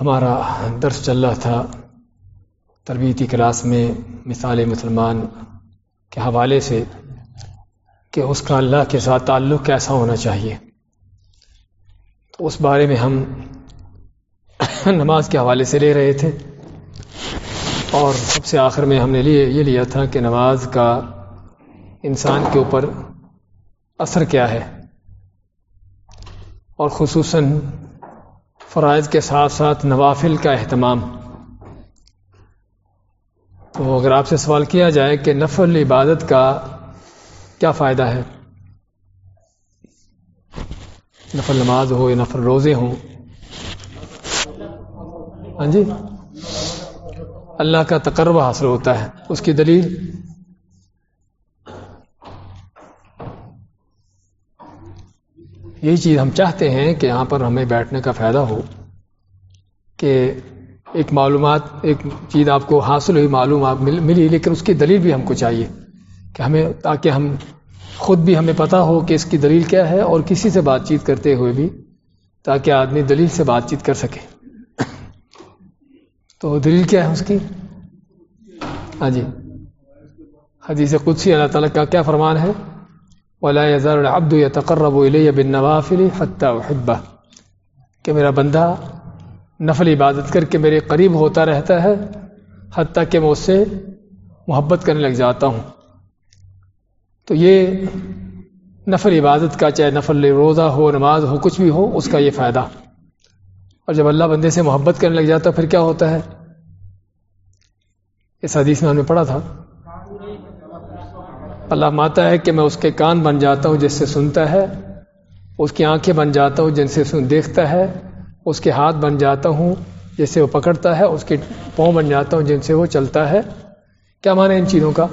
ہمارا درس چل رہا تھا تربیتی کلاس میں مثال مسلمان کے حوالے سے کہ اس کا اللہ کے ساتھ تعلق کیسا ہونا چاہیے۔ تو اس بارے میں ہم نماز کے حوالے سے لے رہے تھے۔ اور سب سے آخر میں ہم نے لیے، یہ لیا تھا کہ نماز کا انسان کے اوپر اثر کیا ہے۔ اور خصوصاً فرائض کے ساتھ ساتھ نوافل کا اہتمام۔ تو اگر آپ سے سوال کیا جائے کہ نفل عبادت کا کیا فائدہ ہے؟ نفل نماز ہو یا نفل روزے ہوں۔ ہاں جی؟ اللہ کا تقربہ حاصل ہوتا ہے۔ اس کی دلیل؟ یہی چیز ہم چاہتے ہیں کہ یہاں پر ہمیں بیٹھنے کا فائدہ ہو، کہ ایک معلومات، ایک چیز آپ کو حاصل ہوئی، معلومات ملی، لیکن اس کی دلیل بھی ہم کو چاہیے کہ ہمیں، تاکہ ہم خود بھی ہمیں پتہ ہو کہ اس کی دلیل کیا ہے اور کسی سے بات چیت کرتے ہوئے بھی تاکہ آدمی دلیل سے بات چیت کر سکے۔ تو دلیل کیا ہے اس کی؟ ہاں جی۔ حدیث قدسی، اللہ تعالیٰ کا کیا فرمان ہے؟ ولا يزال العبد يتقرب الي بالنوافل حتى احبه کہ میرا بندہ نفل عبادت کر کے میرے قریب ہوتا رہتا ہے، حتیٰ کہ میں اس سے محبت کرنے لگ جاتا ہوں۔ تو یہ نفل عبادت کا چاہے نفل روزہ ہو، نماز ہو، کچھ بھی ہو، اس کا یہ فائدہ۔ اور جب اللہ بندے سے محبت کرنے لگ جاتا پھر کیا ہوتا ہے؟ اس حدیث میں ہم نے پڑھا تھا۔ اللہ ماتا ہے کہ میں اس کے کان بن جاتا ہوں جس سے سنتا ہے، اس کی آنکھیں بن جاتا ہوں جن سے سن دیکھتا ہے، اس کے ہاتھ بن جاتا ہوں جس سے وہ پکڑتا ہے، اس کے پاؤں بن جاتا ہوں جن سے وہ چلتا ہے۔ کیا مانے ان چیزوں کا؟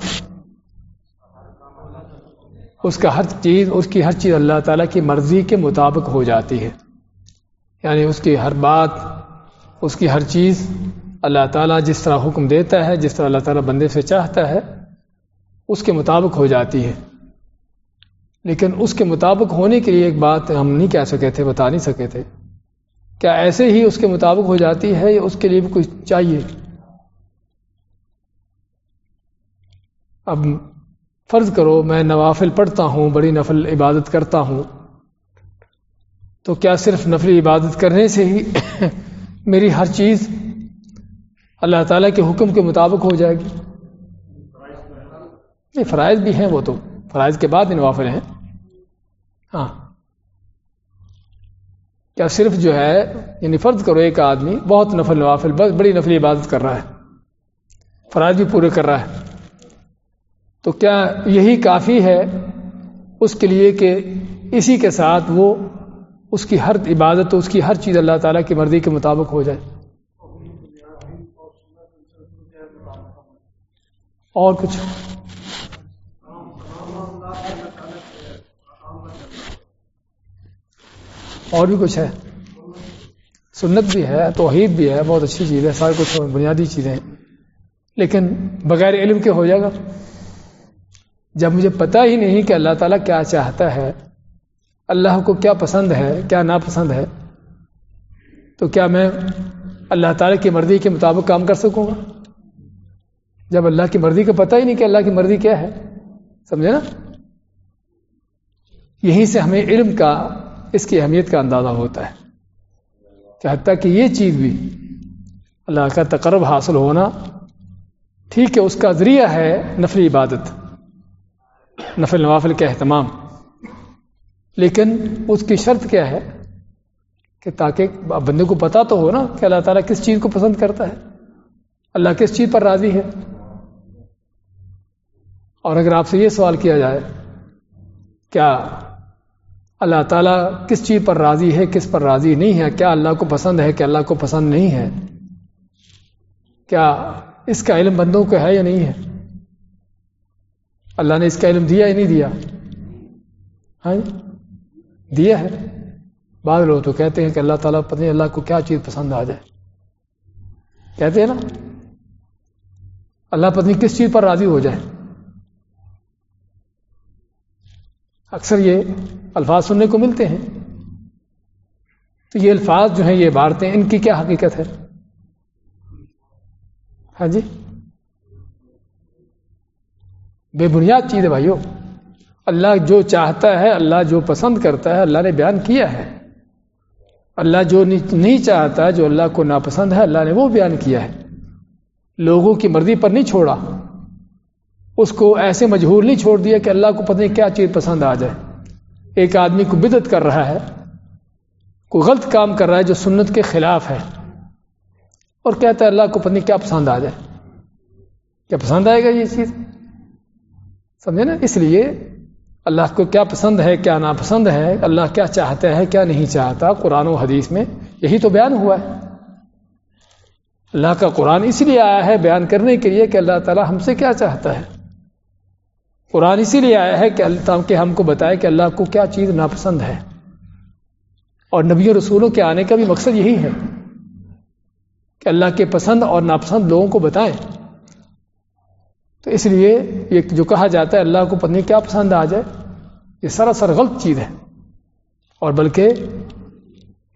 اس کا ہر چیز، اس کی ہر چیز اللہ تعالیٰ کی مرضی کے مطابق ہو جاتی ہے۔ یعنی اس کی ہر بات، اس کی ہر چیز اللہ تعالیٰ جس طرح حکم دیتا ہے، جس طرح اللہ تعالیٰ بندے سے چاہتا ہے اس کے مطابق ہو جاتی ہے۔ لیکن اس کے مطابق ہونے کے لیے ایک بات ہم نہیں کہہ سکے تھے، بتا نہیں سکے تھے۔ کیا ایسے ہی اس کے مطابق ہو جاتی ہے یا اس کے لیے بھی کچھ چاہیے؟ اب فرض کرو میں نوافل پڑھتا ہوں، بڑی نفل عبادت کرتا ہوں۔ تو کیا صرف نفل عبادت کرنے سے ہی میری ہر چیز اللہ تعالیٰ کے حکم کے مطابق ہو جائے گی؟ نہیں، فرائض بھی ہیں وہ تو۔ فرائض کے بعد نوافل ہیں۔ ہاں۔ کیا صرف جو ہے یعنی فرض کرو ایک آدمی بہت نفل نوافل، بس بڑی نفلی عبادت کر رہا ہے۔ فرائض بھی پورے کر رہا ہے۔ تو کیا یہی کافی ہے اس کے لیے کہ اسی کے ساتھ وہ اس کی ہر عبادت، اس کی ہر چیز اللہ تعالیٰ کی مرضی کے مطابق ہو جائے۔ اور کچھ۔ اور بھی کچھ ہے۔ سنت بھی ہے، توحید بھی ہے، بہت اچھی چیز ہے، سارے کچھ بنیادی چیزیں لیکن بغیر علم کے ہو جائے گا۔ جب مجھے پتا ہی نہیں کہ اللہ تعالیٰ کیا چاہتا ہے، اللہ کو کیا پسند ہے، کیا ناپسند ہے، تو کیا میں اللہ تعالیٰ کی مرضی کے مطابق کام کر سکوں گا؟ جب اللہ کی مرضی کا پتہ ہی نہیں کہ اللہ کی مرضی کیا ہے، سمجھے نا؟ یہیں سے ہمیں علم کا اس کی اہمیت کا اندازہ ہوتا ہے۔ کہ حتیٰ کہ یہ چیز بھی اللہ کا تقرب حاصل ہونا ٹھیک ہے، اس کا ذریعہ ہے نفلی عبادت، نفل نوافل کا اہتمام۔ لیکن اس کی شرط کیا ہے؟ کہ تاکہ بندے کو پتا تو ہو نا کہ اللہ تعالیٰ کس چیز کو پسند کرتا ہے۔ اللہ کس چیز پر راضی ہے؟ اور اگر آپ سے یہ سوال کیا جائے، کیا اللہ تعالیٰ کس چیز پر راضی ہے، کس پر راضی نہیں ہے؟ کیا اللہ کو پسند ہے کہ اللہ کو پسند نہیں ہے؟ کیا اس کا علم بندوں کو ہے یا نہیں ہے؟ اللہ نے اس کا علم دیا یا نہیں دیا؟ ہاں جی، دیا ہے۔ بعض لوگ تو کہتے ہیں کہ اللہ تعالیٰ پتہ نہیں اللہ کو کیا چیز پسند آ جائے۔ کہتے ہیں نا، اللہ پتنی کس چیز پر راضی ہو جائے۔ اکثر یہ الفاظ سننے کو ملتے ہیں۔ تو یہ الفاظ جو ہیں یہ عبارتیں، ان کی کیا حقیقت ہے؟ ہاں جی؟ بے بنیاد چیز ہے بھائیو۔ اللہ جو چاہتا ہے، اللہ جو پسند کرتا ہے، اللہ نے بیان کیا ہے۔ اللہ جو نہیں چاہتا، جو اللہ کو ناپسند ہے، اللہ نے وہ بیان کیا ہے۔ لوگوں کی مرضی پر نہیں چھوڑا۔ اس کو ایسے مجہور نہیں چھوڑ دیا کہ اللہ کو پتہ نہیں کیا چیز پسند آ جائے۔ ایک آدمی کو بدت کر رہا ہے کوئی غلط کام کر رہا ہے جو سنت کے خلاف ہے، اور کہتا ہے اللہ کو پتہ نہیں کیا پسند آ جائے۔ کیا پسند آئے گا یہ چیز؟ سمجھے نا؟ اس لیے اللہ کو کیا پسند ہے، کیا ناپسند ہے، اللہ کیا چاہتا ہے، کیا نہیں چاہتا۔ قرآن و حدیث میں یہی تو بیان ہوا ہے۔ اللہ کا قرآن اس لیے آیا ہے بیان کرنے کے لیے کہ اللہ تعالیٰ ہم سے کیا چاہتا ہے۔ قرآن اسی لیے آیا ہے کہ اللہ کہ ہم کو بتائے کہ اللہ کو کیا چیز ناپسند ہے۔ اور نبی و رسولوں کے آنے کا بھی مقصد یہی ہے کہ اللہ کے پسند اور ناپسند لوگوں کو بتائیں۔ تو اس لیے یہ جو کہا جاتا ہے اللہ کو پتنی کیا پسند آ جائے، یہ سراسر غلط چیز ہے۔ اور بلکہ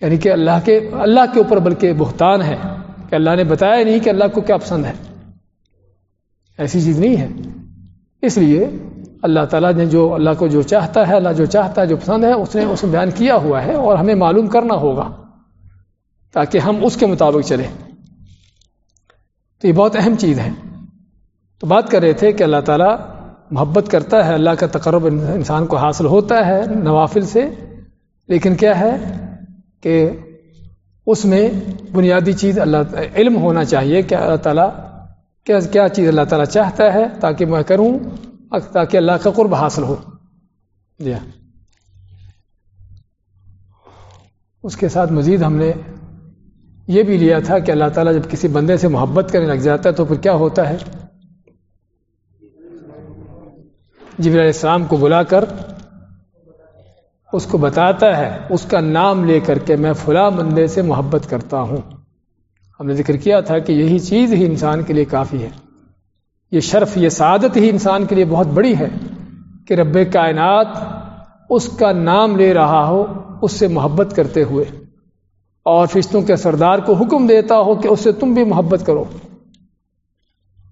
یعنی کہ اللہ کے اللہ کے اوپر بلکہ بہتان ہے کہ اللہ نے بتایا نہیں کہ اللہ کو کیا پسند ہے۔ ایسی چیز نہیں ہے۔ اس لیے اللہ تعالیٰ نے جو اللہ کو جو چاہتا ہے، اللہ جو چاہتا ہے، جو پسند ہے، اس نے اس میں بیان کیا ہوا ہے اور ہمیں معلوم کرنا ہوگا تاکہ ہم اس کے مطابق چلیں۔ تو یہ بہت اہم چیز ہے۔ تو بات کر رہے تھے کہ اللہ تعالیٰ محبت کرتا ہے، اللہ کا تقرب انسان کو حاصل ہوتا ہے نوافل سے۔ لیکن کیا ہے کہ اس میں بنیادی چیز اللہ، علم ہونا چاہیے کہ اللہ تعالیٰ کیا کیا چیز اللہ تعالیٰ چاہتا ہے تاکہ میں کروں، تاکہ اللہ کا قرب حاصل ہو۔ جی ہاں۔ اس کے ساتھ مزید ہم نے یہ بھی لیا تھا کہ اللہ تعالیٰ جب کسی بندے سے محبت کرنے لگ جاتا ہے تو پھر کیا ہوتا ہے؟ علیہ السلام کو بلا کر اس کو بتاتا ہے، اس کا نام لے کر کے میں فلاں بندے سے محبت کرتا ہوں۔ ہم نے ذکر کیا تھا کہ یہی چیز ہی انسان کے لیے کافی ہے۔ یہ شرف، یہ سعادت ہی انسان کے لیے بہت بڑی ہے کہ رب کائنات اس کا نام لے رہا ہو، اس سے محبت کرتے ہوئے۔ اور فرشتوں کے سردار کو حکم دیتا ہو کہ اس سے تم بھی محبت کرو۔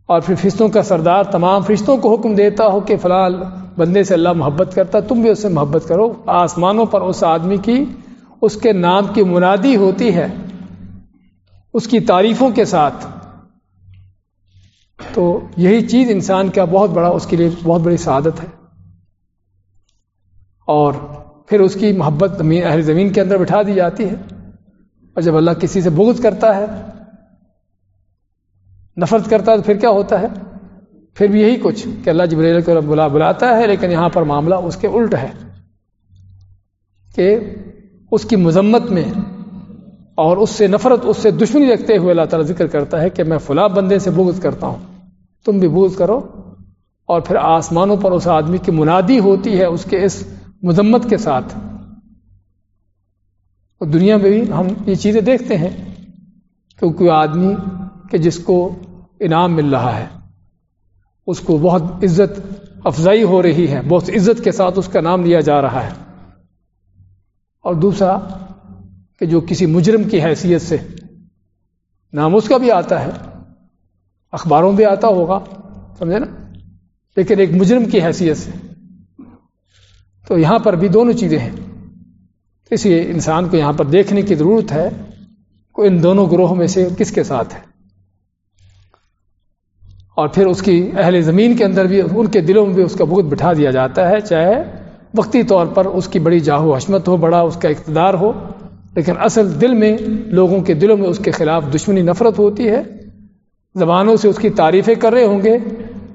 اور پھر فرشتوں کا سردار تمام فرشتوں کو حکم دیتا ہو کہ فلاں بندے سے اللہ محبت کرتا، تم بھی اس سے محبت کرو۔ آسمانوں پر اس آدمی کی، اس کے نام کی منادی ہوتی ہے۔ اس کی تعریفوں کے ساتھ۔ تو یہی چیز انسان کا بہت بڑا، اس کے لیے بہت بڑی سعادت ہے۔ اور پھر اس کی محبت اہل زمین کے اندر بٹھا دی جاتی ہے۔ اور جب اللہ کسی سے بغض کرتا ہے، نفرت کرتا ہے، تو پھر کیا ہوتا ہے؟ پھر بھی یہی کچھ کہ اللہ جبریل کو بلا، بلاتا ہے، لیکن یہاں پر معاملہ اس کے الٹ ہے کہ اس کی مذمت میں اور اس سے نفرت، اس سے دشمنی رکھتے ہوئے اللہ تعالیٰ ذکر کرتا ہے کہ میں فلاں بندے سے بغض کرتا ہوں۔ تم بھی بغض کرو۔ اور پھر آسمانوں پر اس آدمی کی منادی ہوتی ہے اس کے اس مذمت کے ساتھ۔ اور دنیا میں بھی ہم یہ چیزیں دیکھتے ہیں کہ کوئی آدمی کہ جس کو انعام مل رہا ہے، اس کو بہت عزت افزائی ہو رہی ہے، بہت عزت کے ساتھ اس کا نام لیا جا رہا ہے۔ اور دوسرا کہ جو کسی مجرم کی حیثیت سے نام اس کا بھی آتا ہے، اخباروں میں آتا ہوگا، سمجھے نا؟ لیکن ایک مجرم کی حیثیت سے۔ تو یہاں پر بھی دونوں چیزیں ہیں۔ اس لیے انسان کو یہاں پر دیکھنے کی ضرورت ہے کہ ان دونوں گروہوں میں سے کس کے ساتھ ہے۔ اور پھر اس کی اہل زمین کے اندر بھی، ان کے دلوں میں بھی اس کا بہت بٹھا دیا جاتا ہے، چاہے وقتی طور پر اس کی بڑی جاہو حشمت ہو، بڑا اس کا اقتدار ہو۔ لیکن اصل دل میں لوگوں کے دلوں میں اس کے خلاف دشمنی نفرت ہوتی ہے۔ زبانوں سے اس کی تعریفیں کر رہے ہوں گے،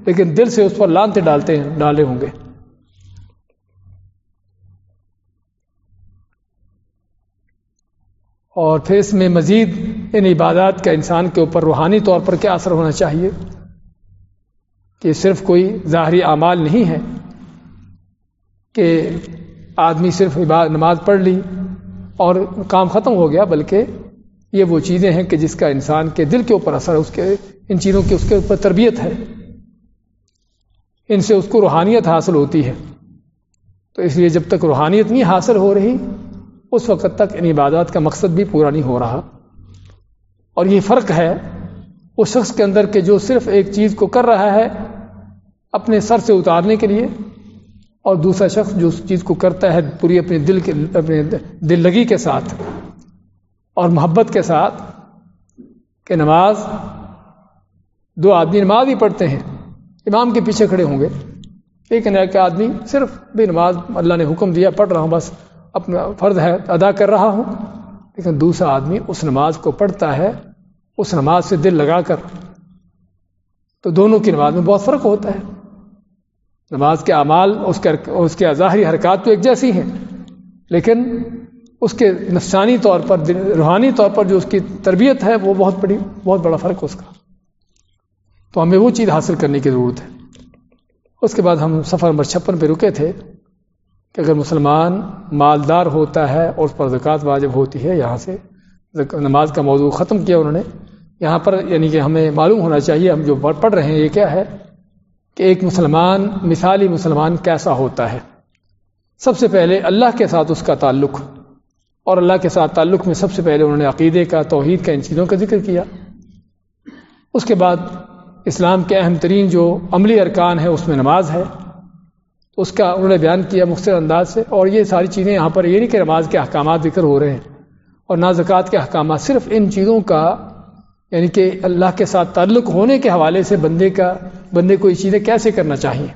لیکن دل سے اس پر لانتے ڈالتے ہیں، ڈالے ہوں گے۔ اور پھر اس میں مزید ان عبادات کا انسان کے اوپر روحانی طور پر کیا اثر ہونا چاہیے؟ کہ صرف کوئی ظاہری اعمال نہیں ہے، کہ آدمی صرف نماز پڑھ لی اور کام ختم ہو گیا، بلکہ یہ وہ چیزیں ہیں کہ جس کا انسان کے دل کے اوپر اثر ہے، اس کے، ان چیزوں کی اس کے اوپر تربیت ہے۔ ان سے اس کو روحانیت حاصل ہوتی ہے۔ تو اس لیے جب تک روحانیت نہیں حاصل ہو رہی، اس وقت تک ان عبادات کا مقصد بھی پورا نہیں ہو رہا۔ اور یہ فرق ہے، اس شخص کے اندر کہ جو صرف ایک چیز کو کر رہا ہے، اپنے سر سے اتارنے کے لیے اور دوسرا شخص جو اس چیز کو کرتا ہے پوری اپنے دل کے اپنے دل لگی کے ساتھ اور محبت کے ساتھ کہ نماز دو آدمی نماز ہی پڑھتے ہیں، امام کے پیچھے کھڑے ہوں گے۔ لیکن ایک آدمی صرف بھی نماز اللہ نے حکم دیا، پڑھ رہا ہوں، بس اپنا فرض ہے، ادا کر رہا ہوں۔ لیکن دوسرا آدمی اس نماز کو پڑھتا ہے، اس نماز سے دل لگا کر۔ تو دونوں کی نماز میں بہت فرق ہوتا ہے۔ نماز کے اعمال، اس کے اس کے ظاہری حرکات تو ایک جیسی ہیں، لیکن اس کے نفسانی طور پر، روحانی طور پر جو اس کی تربیت ہے، وہ بہت بڑی، بہت بڑا فرق اس کا۔ تو ہمیں وہ چیز حاصل کرنے کی ضرورت ہے۔ اس کے بعد ہم سفر نمبر چھپن پہ رکے تھے کہ اگر مسلمان مالدار ہوتا ہے اور اس پر زکوٰۃ واجب ہوتی ہے، یہاں سے نماز کا موضوع ختم کیا انہوں نے۔ یہاں پر یعنی کہ ہمیں معلوم ہونا چاہیے، ہم جو پڑھ رہے ہیں، یہ کیا ہے؟ کہ ایک مسلمان، مثالی مسلمان کیسا ہوتا ہے؟ سب سے پہلے اللہ کے ساتھ اس کا تعلق۔ اور اللہ کے ساتھ تعلق میں سب سے پہلے انہوں نے عقیدے کا، توحید کا، ان چیزوں کا ذکر کیا۔ اس کے بعد اسلام کے اہم ترین جو عملی ارکان ہے اس میں نماز ہے۔ اس کا انہوں نے بیان کیا مختصر انداز سے۔ اور یہ ساری چیزیں یہاں پر یہ نہیں کہ نماز کے احکامات ذکر ہو رہے ہیں۔ اور نہ زکوٰۃ کے احکامات، صرف ان چیزوں کا یعنی کہ اللہ کے ساتھ تعلق ہونے کے حوالے سے بندے کا بندے کو یہ چیزیں کیسے کرنا چاہیے؟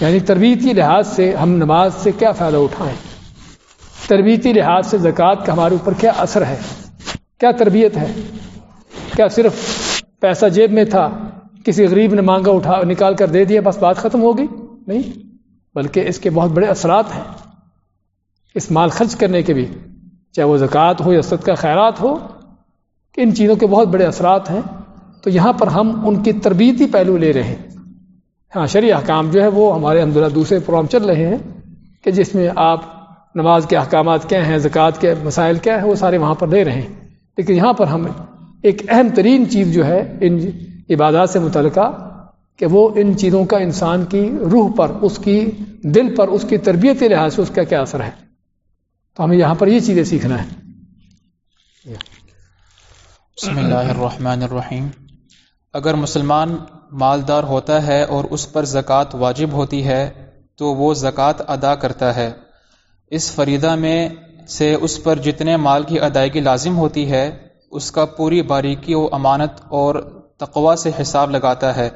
یعنی تربیتی لحاظ سے ہم نماز سے کیا فائدہ اٹھائیں؟ تربیتی لحاظ سے زکوٰۃ کا ہمارے اوپر کیا اثر ہے؟ کیا تربیت ہے؟ کیا صرف پیسہ جیب میں تھا، کسی غریب نے مانگا اٹھا، نکال کر دے دیا، بس بات ختم ہوگی نہیں، بلکہ اس کے بہت بڑے اثرات ہیں۔ اس مال خرچ کرنے کے بھی، چاہے وہ زکوٰۃ ہو یا صد کا خیرات ہو ان چیزوں کے بہت بڑے اثرات ہیں، تو یہاں پر ہم ان کی تربیتی پہلو لے رہے ہیں۔ ہاں شرع احکام جو ہے وہ ہمارے الحمد دوسرے پروگرام چل رہے ہیں کہ جس میں آپ نماز کے احکامات کیا ہیں، زکوٰۃ کے مسائل کیا ہیں، وہ سارے وہاں پر لے رہے ہیں۔ لیکن یہاں پر ہم ایک اہم ترین چیز جو ہے ان عبادات سے متعلقہ کہ وہ ان چیزوں کا انسان کی روح پر، اس کی دل پر، اس کی تربیت کے لحاظ سے اس کا کیا اثر ہے۔ تو ہمیں یہاں پر یہ چیزیں سیکھنا ہے۔ بسم اللہ الرحمن الرحیم۔ اگر مسلمان مالدار ہوتا ہے اور اس پر زکوٰۃ واجب ہوتی ہے، تو وہ زکوٰۃ ادا کرتا ہے۔ اس فریدہ میں سے اس پر جتنے مال کی ادائیگی لازم ہوتی ہے، اس کا پوری باریکی و امانت اور تقوا سے حساب لگاتا ہے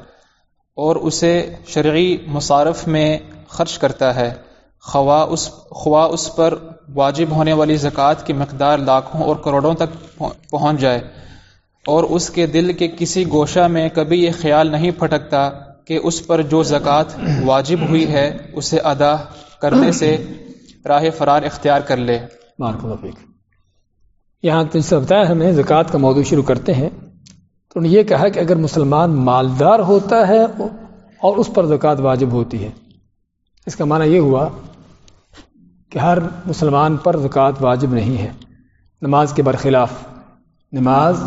اور اسے شرعی مصارف میں خرچ کرتا ہے۔ خواہ اس خواہ اس پر واجب ہونے والی زکوٰۃ کی مقدار لاکھوں اور کروڑوں تک پہنچ جائے۔ اور اس کے دل کے کسی گوشہ میں کبھی یہ خیال نہیں پھٹکتا کہ اس پر جو زکوٰۃ واجب ہوئی ہے، اسے ادا کرنے سے راہ فرار اختیار کر لے۔ یہاں تو سے بتایا ہمیں زکوٰۃ کا موضوع شروع کرتے ہیں۔ تو انہوں نے یہ کہا کہ اگر مسلمان مالدار ہوتا ہے اور اس پر زکوٰۃ واجب ہوتی ہے، اس کا معنی یہ ہوا کہ ہر مسلمان پر زکوٰۃ واجب نہیں ہے۔ نماز کے برخلاف، نماز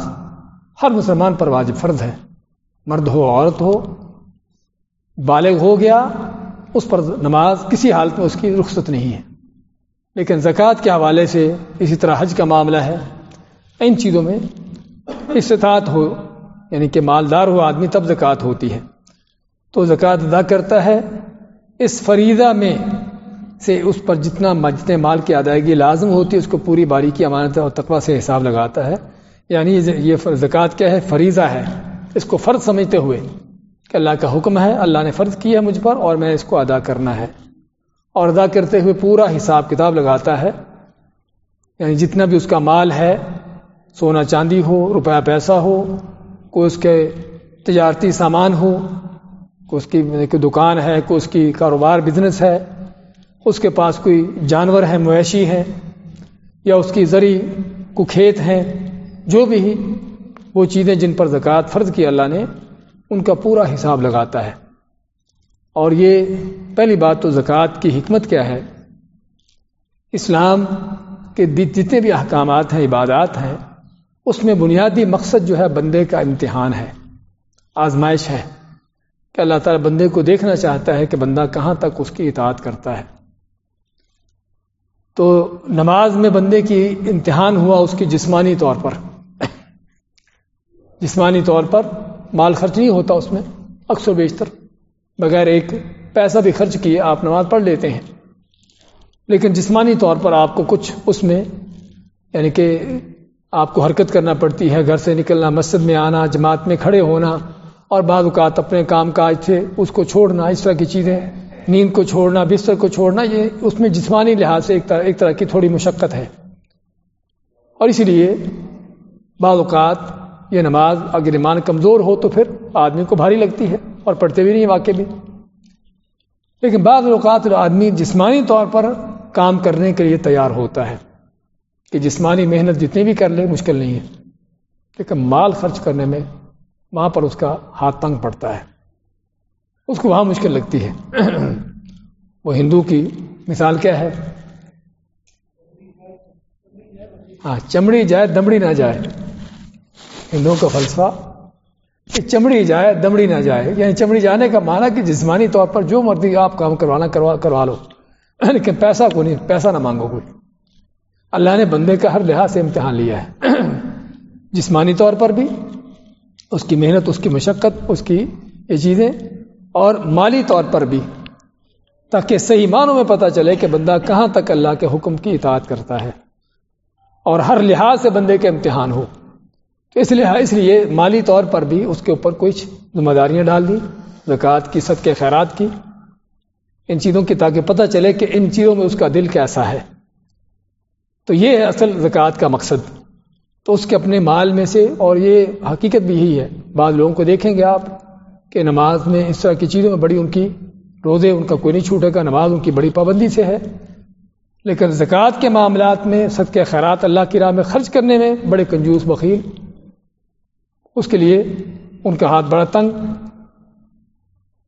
ہر مسلمان پر واجب فرض ہے۔ مرد ہو، عورت ہو، بالغ ہو گیا، اس پر نماز کسی حالت میں اس کی رخصت نہیں ہے۔ لیکن زکوٰۃ کے حوالے سے اسی طرح حج کا معاملہ ہے۔ ان چیزوں میں استطاعت ہو یعنی کہ مالدار ہو، آدمی تب زکوٰۃ ہوتی ہے۔ تو زکوٰۃ ادا کرتا ہے۔ اس فریضہ میں سے اس پر جتنا جتنے مال کی ادائیگی لازم ہوتی ہے، اس کو پوری باریکی، امانت اور تقوی سے حساب لگاتا ہے۔ یعنی یہ زکوٰۃ کیا ہے؟ فریضہ ہے۔ اس کو فرض سمجھتے ہوئے کہ اللہ کا حکم ہے، اللہ نے فرض کیا ہے مجھ پر اور میں اس کو ادا کرنا ہے۔ اور ادا کرتے ہوئے پورا حساب کتاب لگاتا ہے۔ یعنی جتنا بھی اس کا مال ہے، سونا چاندی ہو، روپیہ پیسہ ہو، کوئی اس کے تجارتی سامان ہو، کوئی اس کی یعنی کوئی دکان ہے، کوئی اس کی کاروبار بزنس ہے، اس کے پاس کوئی جانور ہے، مویشی ہے یا اس کی زرعی کو کھیت ہیں جو بھی وہ چیزیں جن پر زکوٰۃ فرض کی اللہ نے، ان کا پورا حساب لگاتا ہے۔ اور یہ پہلی بات تو زکوٰۃ کی حکمت کیا ہے؟ اسلام کے جتنے بھی احکامات ہیں، عبادات ہیں، اس میں بنیادی مقصد جو ہے، بندے کا امتحان ہے، آزمائش ہے۔ کہ اللہ تعالیٰ بندے کو دیکھنا چاہتا ہے کہ بندہ کہاں تک اس کی اطاعت کرتا ہے۔ تو نماز میں بندے کی امتحان ہوا اس کی جسمانی طور پر۔ جسمانی طور پر مال خرچ نہیں ہوتا اس میں اکثر بیشتر۔ بغیر ایک پیسہ بھی خرچ کیے آپ نماز پڑھ لیتے ہیں۔ لیکن جسمانی طور پر آپ کو کچھ اس میں یعنی کہ آپ کو حرکت کرنا پڑتی ہے، گھر سے نکلنا، مسجد میں آنا، جماعت میں کھڑے ہونا، اور بعض اوقات اپنے کام کاج سے اس کو چھوڑنا، اس طرح کی چیزیں، نیند کو چھوڑنا، بستر کو چھوڑنا، یہ اس میں جسمانی لحاظ سے ایک طرح ایک طرح کی تھوڑی مشقت ہے۔ اور اسی لیے بعض اوقات یہ نماز اگر ایمان کمزور ہو تو پھر آدمی کو بھاری لگتی ہے اور پڑھتے بھی نہیں واقع بھی لیکن بعض اوقات آدمی جسمانی طور پر کام کرنے کے لیے تیار ہوتا ہے کہ جسمانی محنت جتنی بھی کر لے مشکل نہیں ہے، لیکن مال خرچ کرنے میں وہاں پر اس کا ہاتھ تنگ پڑتا ہے۔ اس کو وہاں مشکل لگتی ہے۔ وہ ہندو کی مثال کیا ہے؟ ہاں چمڑی جائے دمڑی نہ جائے۔ ہندوؤں کا فلسفہ کہ چمڑی جائے، دمڑی نہ جائے۔ یعنی چمڑی جانے کا معنی کہ جسمانی طور پر جو مرضی آپ کام کروانا، کروا کروا لو۔ لیکن پیسہ کو نہیں، پیسہ نہ مانگو کوئی۔ اللہ نے بندے کا ہر لحاظ سے امتحان لیا ہے۔ جسمانی طور پر بھی، اس کی محنت، اس کی مشقت، اس کی یہ چیزیں۔ اور مالی طور پر بھی، تاکہ صحیح معنوں میں پتہ چلے کہ بندہ کہاں تک اللہ کے حکم کی اطاعت کرتا ہے۔ اور ہر لحاظ سے بندے کے امتحان ہو۔ اس لیے ہاں، اس لیے مالی طور پر بھی اس کے اوپر کچھ ذمہ داریاں ڈال دی، زکوٰۃ کی صد کے خیرات کی۔ ان چیزوں کی تاکہ پتہ چلے کہ ان چیزوں میں اس کا دل کیسا ہے۔ تو یہ ہے اصل زکوٰۃ کا مقصد۔ تو اس کے اپنے مال میں سے، اور یہ حقیقت بھی یہی ہے۔ بعض لوگوں کو دیکھیں گے آپ کہ نماز میں اس طرح کی چیزوں میں بڑی ان کی روزے، ان کا کوئی نہیں چھوٹے گا، نماز ان کی بڑی پابندی سے ہے۔ لیکن زکوٰۃ کے معاملات میں صدقہ خیرات اللہ کی راہ میں خرچ کرنے میں بڑے کنجوس، بخیل۔ اس کے لیے ان کا ہاتھ بڑا تنگ۔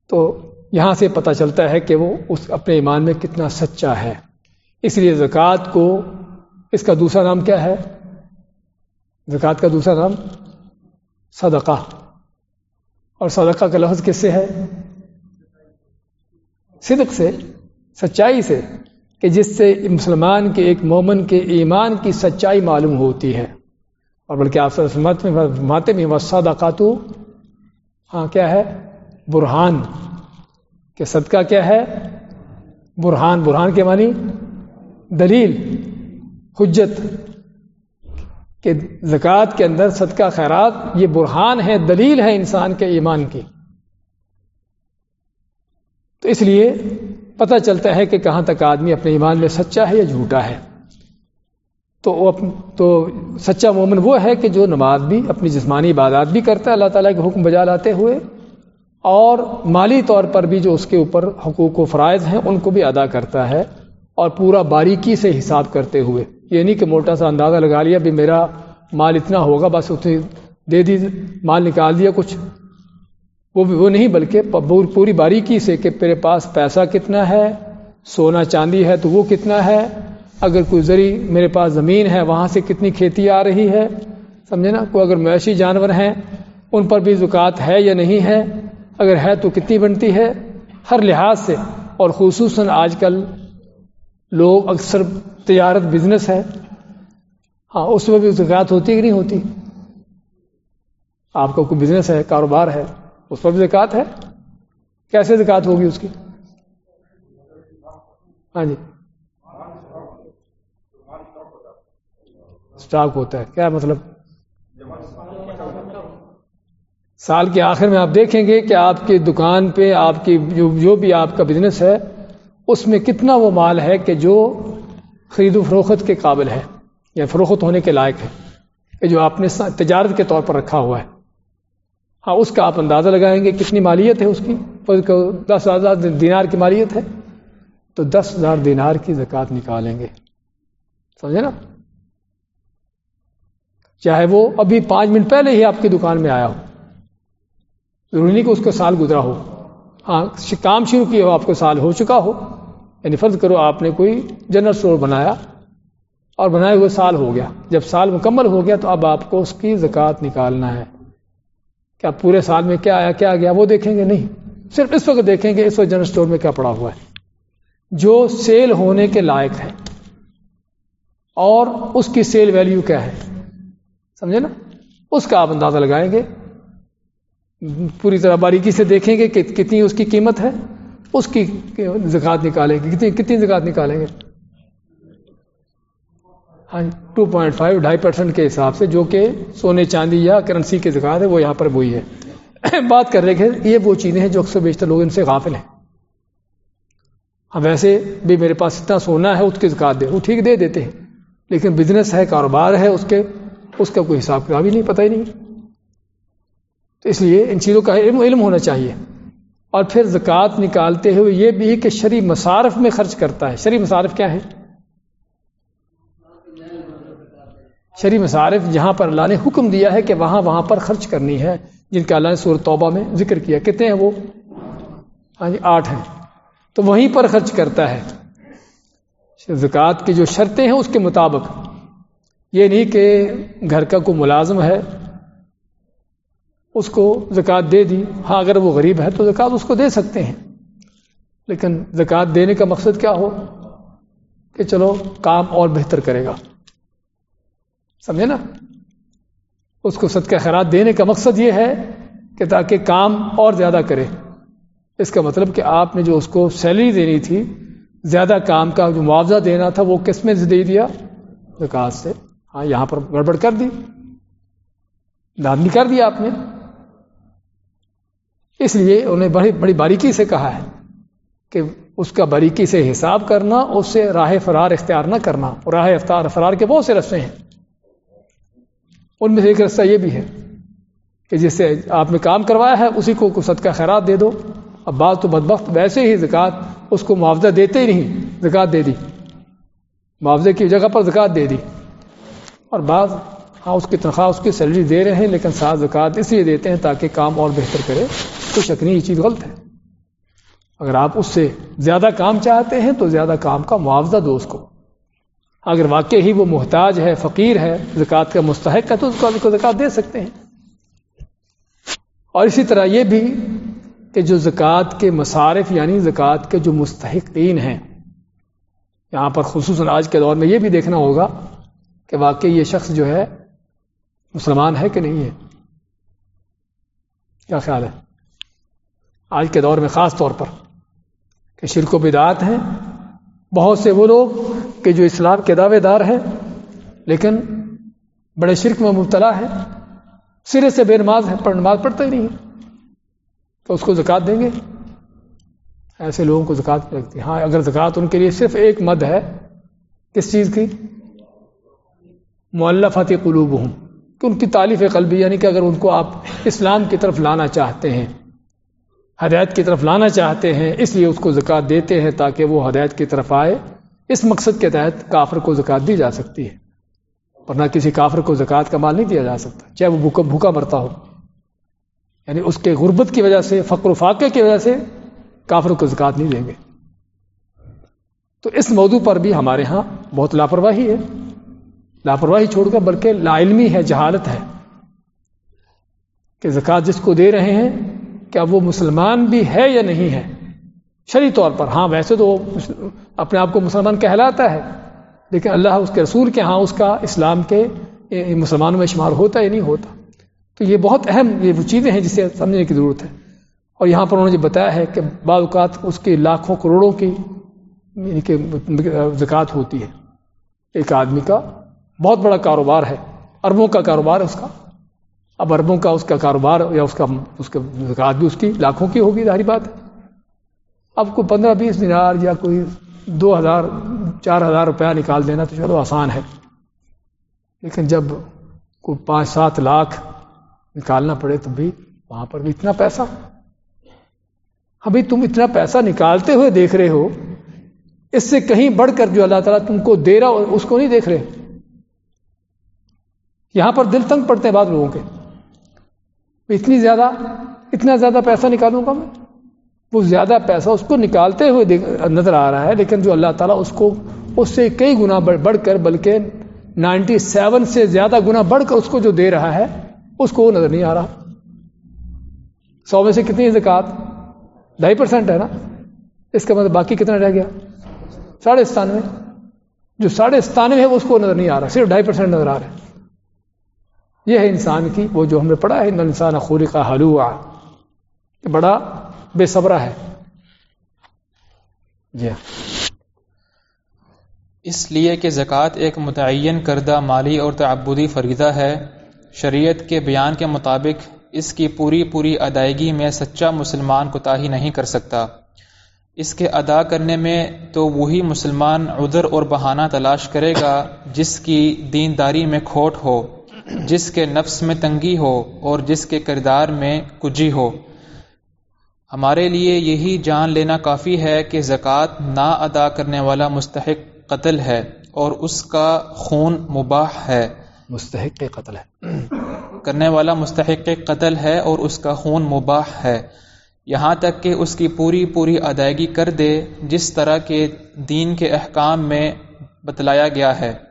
تو یہاں سے پتہ چلتا ہے کہ وہ اس اپنے ایمان میں کتنا سچا ہے۔ اس لیے زکوٰۃ کو، اس کا دوسرا نام کیا ہے؟ زکوٰۃ کا دوسرا نام صدقہ۔ اور صدقہ کا لفظ کس سے ہے؟ صدق سے، سچائی سے، کہ جس سے مسلمان کے، ایک مومن کے ایمان کی سچائی معلوم ہوتی ہے۔ اور بلکہ آپ میں ماتے میں وسادہ خاتو ہاں کیا ہے؟ برہان۔ کہ صدقہ کیا ہے؟ برہان۔ برہان کے معنی دلیل، حجت۔ کہ زکوٰۃ کے اندر صدقہ، خیرات، یہ برہان ہے، دلیل ہے انسان کے ایمان کی۔ تو اس لیے پتہ چلتا ہے کہ کہاں تک آدمی اپنے ایمان میں سچا ہے یا جھوٹا ہے۔ تو تو سچا مومن وہ ہے کہ جو نماز بھی، اپنی جسمانی عبادات بھی کرتا ہے، اللہ تعالیٰ کے حکم بجا لاتے ہوئے، اور مالی طور پر بھی جو اس کے اوپر حقوق و فرائض ہیں، ان کو بھی ادا کرتا ہے اور پورا باریکی سے حساب کرتے ہوئے۔ یہ نہیں کہ موٹا سا اندازہ لگا لیا بھی میرا مال اتنا ہوگا، بس اتنی دے دی، مال نکال دیا کچھ۔ وہ بھی وہ نہیں، بلکہ پوری باریکی سے کہ میرے پاس پیسہ کتنا ہے، سونا چاندی ہے تو وہ کتنا ہے اگر کوئی ذریع میرے پاس زمین ہے، وہاں سے کتنی کھیتی آ رہی ہے؟ سمجھے نا؟ کوئی اگر مویشی جانور ہیں، ان پر بھی زکوٰۃ ہے یا نہیں ہے؟ اگر ہے تو کتنی بنتی ہے؟ ہر لحاظ سے، اور خصوصاً آج کل لوگ اکثر تجارت بزنس ہے۔ ہاں اس میں بھی زکوٰۃ ہوتی کہ نہیں ہوتی؟ آپ کا کوئی بزنس ہے، کاروبار ہے، اس پر بھی زکوٰۃ ہے؟ کیسے زکوٰۃ ہوگی اس کی؟ ہاں جی۔ اسٹاک ہوتا ہے۔ کیا مطلب؟ سال کے آخر میں آپ دیکھیں گے کہ آپ کی دکان پہ آپ کی جو بھی آپ کا بزنس ہے، اس میں کتنا وہ مال ہے کہ جو خرید و فروخت کے قابل ہے، یا فروخت ہونے کے لائق ہے، کہ جو آپ نے تجارت کے طور پر رکھا ہوا ہے۔ ہاں اس کا آپ اندازہ لگائیں گے کتنی مالیت ہے اس کی۔ دس ہزار دینار کی مالیت ہے، تو دس ہزار دینار کی زکوٰۃ نکالیں گے۔ سمجھے نا؟ چاہے وہ ابھی پانچ منٹ پہلے ہی آپ کی دکان میں آیا ہو۔ ضروری نہیں کہ اس کو سال گزرا ہو۔ ہاں کام شروع کیا ہو، آپ کو سال ہو چکا ہو۔ یعنی فرض کرو آپ نے کوئی جنرل اسٹور بنایا اور بنائے ہوئے سال ہو گیا۔ جب سال مکمل ہو گیا تو اب آپ کو اس کی زکوٰۃ نکالنا ہے۔ کیا پورے سال میں کیا آیا، کیا گیا، وہ دیکھیں گے نہیں۔ صرف اس وقت دیکھیں گے اس وقت جنرل اسٹور میں کیا پڑا ہوا ہے۔ جو سیل ہونے کے لائق ہے اور اس کی سیل ویلیو کیا ہے؟ سمجھے نا؟ اس کا آپ اندازہ لگائیں گے۔ پوری طرح باریکی سے دیکھیں گے کہ کتنی اس کی قیمت ہے۔ اس کی زکات نکالیں گے۔ کتنی کتنی زکات نکالیں گے؟ ہاں ٹو پوائنٹ فائیو ڈھائی پرسینٹ کے حساب سے جو کہ سونے چاندی یا کرنسی کی زکات ہے، وہ یہاں پر وہی ہے۔ بات کر رہے کہ یہ وہ چیزیں ہیں جو اکثر بیشتر لوگ ان سے غافل ہیں۔ ہاں ویسے بھی میرے پاس اتنا سونا ہے، اس کی زکات دے۔ وہ ٹھیک دے دیتے ہیں، لیکن بزنس ہے، کاروبار ہے، اس کے اس کا کوئی حساب کتاب ہی نہیں، پتہ ہی نہیں۔ تو اس لیے ان چیزوں کا علم علم ہونا چاہیے۔ اور پھر زکوٰۃ نکالتے ہوئے یہ بھی کہ شری مصارف میں خرچ کرتا ہے۔ شری مصارف کیا ہے؟ شری مصارف جہاں پر اللہ نے حکم دیا ہے کہ وہاں وہاں پر خرچ کرنی ہے، جن کا اللہ نے سورت توبہ میں ذکر کیا۔ کتنے ہیں وہ؟ ہاں جی آٹھ ہیں۔ تو وہیں پر خرچ کرتا ہے۔ زکوٰۃ کی جو شرطیں ہیں اس کے مطابق۔ یہ نہیں کہ گھر کا کوئی ملازم ہے، اس کو زکوٰۃ دے دی۔ ہاں اگر وہ غریب ہے تو زکوٰۃ اس کو دے سکتے ہیں۔ لیکن زکوٰۃ دینے کا مقصد کیا ہو؟ کہ چلو، کام اور بہتر کرے گا۔ سمجھے نا؟ اس کو صدقہ خیرات دینے کا مقصد یہ ہے کہ تاکہ کام اور زیادہ کرے۔ اس کا مطلب کہ آپ نے جو اس کو سیلری دینی تھی، زیادہ کام کا جو معاوضہ دینا تھا، وہ کس میں دے دیا؟ زکات سے۔ ہاں یہاں پر گڑبڑ کر دی۔ لازمی کر دیا آپ نے۔ اس لیے انہیں بڑی بڑی باریکی سے کہا ہے کہ اس کا باریکی سے حساب کرنا، اس سے راہ فرار اختیار نہ کرنا۔ اور راہ افطار فرار کے بہت سے رستے ہیں۔ ان میں سے ایک رستہ یہ بھی ہے کہ جس سے آپ نے کام کروایا ہے، اسی کو صدقہ خیرات دے دو۔ اب بعض تو بدبخت ویسے ہی زکوٰۃ، اس کو معاوضہ دیتے ہی نہیں، زکوٰۃ دے دی۔ معاوضے کی جگہ پر زکوٰۃ دے دی۔ اور بعض ہاں اس کی تنخواہ اس کی سیلری دے رہے ہیں لیکن ساتھ زکوٰۃ اس لیے دیتے ہیں تاکہ کام اور بہتر کرے۔ تو شک نہیں، یہ چیز غلط ہے۔ اگر آپ اس سے زیادہ کام چاہتے ہیں تو زیادہ کام کا معاوضہ دو اس کو۔ اگر واقع ہی وہ محتاج ہے، فقیر ہے، زکوٰۃ کا مستحق ہے، تو اس کو زکوٰۃ دے سکتے ہیں۔ اور اسی طرح یہ بھی کہ جو زکوٰۃ کے مصارف یعنی زکوٰۃ کے جو مستحقین ہیں، یہاں پر خصوصاً آج کے دور میں یہ بھی دیکھنا ہوگا کہ واقعی یہ شخص جو ہے مسلمان ہے کہ نہیں ہے؟ کیا خیال ہے؟ آج کے دور میں خاص طور پر کہ شرک و بدعات ہیں، بہت سے وہ لوگ کہ جو اسلام کے دعوے دار ہیں، لیکن بڑے شرک میں مبتلا ہے سرے سے بے نماز ہے پر نماز پڑھتا ہی نہیں تو اس کو زکوٰۃ دیں گے؟ ایسے لوگوں کو زکوٰۃ لگتی۔ ہاں اگر زکوٰۃ ان کے لیے صرف ایک مد ہے، کس چیز کی؟ معلفات قلوب ہوں کہ ان کی تعلیف قلبی یعنی کہ اگر ان کو آپ اسلام کی طرف لانا چاہتے ہیں، ہدایت کی طرف لانا چاہتے ہیں، اس لیے اس کو زکوٰۃ دیتے ہیں تاکہ وہ ہدایت کی طرف آئے، اس مقصد کے تحت کافر کو زکوٰۃ دی جا سکتی ہے۔ ورنہ کسی کافر کو زکوٰۃ کا مال نہیں دیا جا سکتا، چاہے وہ بھوکا بھوکا مرتا ہو۔ یعنی اس کے غربت کی وجہ سے، فقر و فاقے کی وجہ سے کافر کو زکوٰۃ نہیں دیں گے۔ تو اس موضوع پر بھی ہمارے ہاں بہت لاپرواہی ہے۔ لاپرواہی چھوڑ کر، بلکہ لا علمی ہے، جہالت ہے کہ زکوٰۃ جس کو دے رہے ہیں، کیا وہ مسلمان بھی ہے یا نہیں ہے؟ شری طور پر ہاں ویسے تو اپنے آپ کو مسلمان کہلاتا ہے، لیکن اللہ اس کے رسول کے ہاں اس کا اسلام کے مسلمانوں میں شمار ہوتا یا نہیں ہوتا؟ تو یہ بہت اہم، یہ وہ چیزیں ہیں جسے سمجھنے کی ضرورت ہے۔ اور یہاں پر انہوں نے بتایا ہے کہ بعض اوقات اس کی لاکھوں کروڑوں کی یعنی کہ زکوٰۃ ہوتی ہے، ایک آدمی کا بہت بڑا کاروبار ہے، اربوں کا کاروبار ہے اس کا۔ اب اربوں کا اس کا کاروبار یا اس کا اس کا زکوٰۃ بھی اس کی لاکھوں کی ہوگی، ظاہری بات ہے۔ اب کوئی پندرہ بیس دنار یا کوئی دو ہزار، چار ہزار روپیہ نکال دینا تو چلو آسان ہے۔ لیکن جب کوئی پانچ سات لاکھ نکالنا پڑے تو بھی وہاں پر بھی اتنا پیسہ۔ ابھی تم اتنا پیسہ نکالتے ہوئے دیکھ رہے ہو، اس سے کہیں بڑھ کر جو اللہ تعالیٰ تم کو دے رہا اس کو نہیں دیکھ رہے۔ یہاں پر دل تنگ پڑتے ہیں بعض لوگوں کے۔ اتنی زیادہ، اتنا زیادہ پیسہ نکالوں گا میں؟ وہ زیادہ پیسہ اس کو نکالتے ہوئے نظر آ رہا ہے، لیکن جو اللہ تعالیٰ اس کو، اس سے کئی گنا بڑھ کر، بلکہ نائنٹی سیون سے زیادہ گنا بڑھ کر اس کو جو دے رہا ہے، اس کو وہ نظر نہیں آ رہا۔ سو میں سے کتنی زکات ڈھائی پرسینٹ ہے نا؟ اس کا مطلب باقی کتنا رہ گیا؟ ساڑھے ستانوے۔ جو ساڑھے ستانوے ہے اس کو نظر نہیں آ رہا، صرف ڈھائی پرسینٹ نظر آ رہا ہے۔ یہ ہے انسان کی، وہ جو ہم نے پڑھا ہے انسان خوری کا حلوا بڑا بے صبرہ ہے۔ جی ہاں۔ اس لیے کہ زکوٰۃ ایک متعین کردہ مالی اور تعبدی فریضہ ہے۔ شریعت کے بیان کے مطابق اس کی پوری پوری ادائیگی میں سچا مسلمان کوتاہی نہیں کر سکتا۔ اس کے ادا کرنے میں تو وہی مسلمان عذر اور بہانہ تلاش کرے گا جس کی دینداری میں کھوٹ ہو۔ جس کے نفس میں تنگی ہو اور جس کے کردار میں کجی ہو۔ ہمارے لیے یہی جان لینا کافی ہے کہ زکوٰۃ نہ ادا کرنے والا مستحق قتل ہے اور اس کا خون مباح ہے۔ مستحق قتل ہے۔ کرنے والا مستحق قتل ہے اور اس کا خون مباح ہے۔ یہاں تک کہ اس کی پوری پوری ادائیگی کر دے جس طرح کے دین کے احکام میں بتلایا گیا ہے۔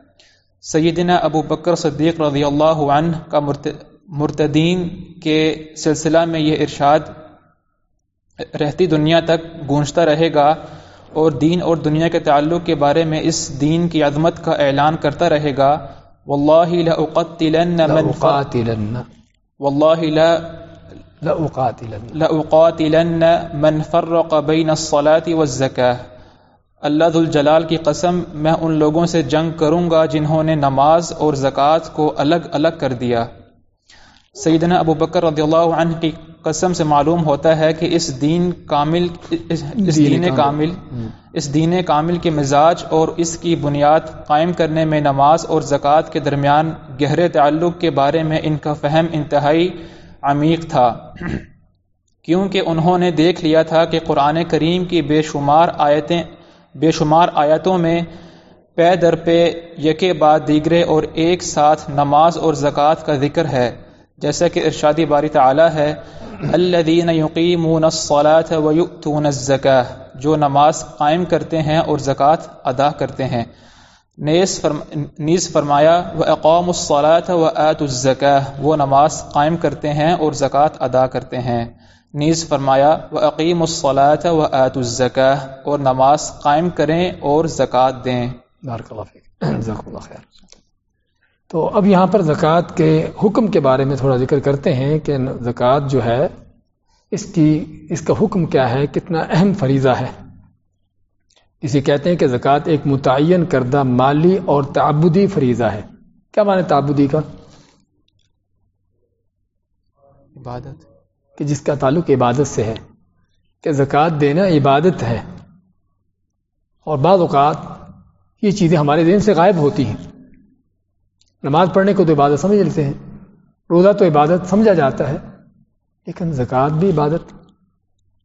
سیدنا ابو بکر صدیق رضی اللہ عنہ کا مرتدین کے سلسلہ میں یہ ارشاد رہتی دنیا تک گونجتا رہے گا اور دین اور دنیا کے تعلق کے بارے میں اس دین کی عظمت کا اعلان کرتا رہے گا۔ واللہ لأقتلن من واللہ لا لأقاتلن من فرق بین الصلاة والزکاة۔ اللہ ذوالجلال کی قسم میں ان لوگوں سے جنگ کروں گا جنہوں نے نماز اور زکوٰۃ کو الگ الگ کر دیا۔ سیدنا ابو بکر رضی اللہ عنہ کی قسم سے معلوم ہوتا ہے کہ اس دین کامل اس دین کامل۔ اس دین کامل کے مزاج اور اس کی بنیاد قائم کرنے میں نماز اور زکوٰۃ کے درمیان گہرے تعلق کے بارے میں ان کا فہم انتہائی عمیق تھا۔ کیونکہ انہوں نے دیکھ لیا تھا کہ قرآن کریم کی بے شمار آیتیں بے شمار آیتوں میں پے در پہ یکے بعد دیگرے اور ایک ساتھ نماز اور زکوٰۃ کا ذکر ہے، جیسا کہ ارشادی باری تعالی ہے، الذین یقیمون الصلاة ویؤتون الزکاة جو نماز قائم کرتے ہیں اور زکوٰۃ ادا کرتے ہیں۔ نیز فرم، نیز فرمایا وہ اقوام الصلاۃ و آت وہ نماز قائم کرتے ہیں اور زکوٰۃ ادا کرتے ہیں۔ نیز فرمایا وہ عقیم الصلاۃ و آت اور نماز قائم کریں اور زکوٰۃ دیں۔ بارک اللہ خیر۔ تو اب یہاں پر زکوٰۃ کے حکم کے بارے میں تھوڑا ذکر کرتے ہیں کہ زکوٰۃ جو ہے اس کی اس کا حکم کیا ہے کتنا اہم فریضہ ہے۔ اسے کہتے ہیں کہ زکوٰۃ ایک متعین کردہ مالی اور تعبدی فریضہ ہے۔ کیا معنی تعبدی کا؟ عبادت۔ کہ جس کا تعلق عبادت سے ہے، کہ زکوٰۃ دینا عبادت ہے۔ اور بعض اوقات یہ چیزیں ہمارے دین سے غائب ہوتی ہیں۔ نماز پڑھنے کو تو عبادت سمجھ لیتے ہیں، روزہ تو عبادت سمجھا جاتا ہے، لیکن زکوٰۃ بھی عبادت۔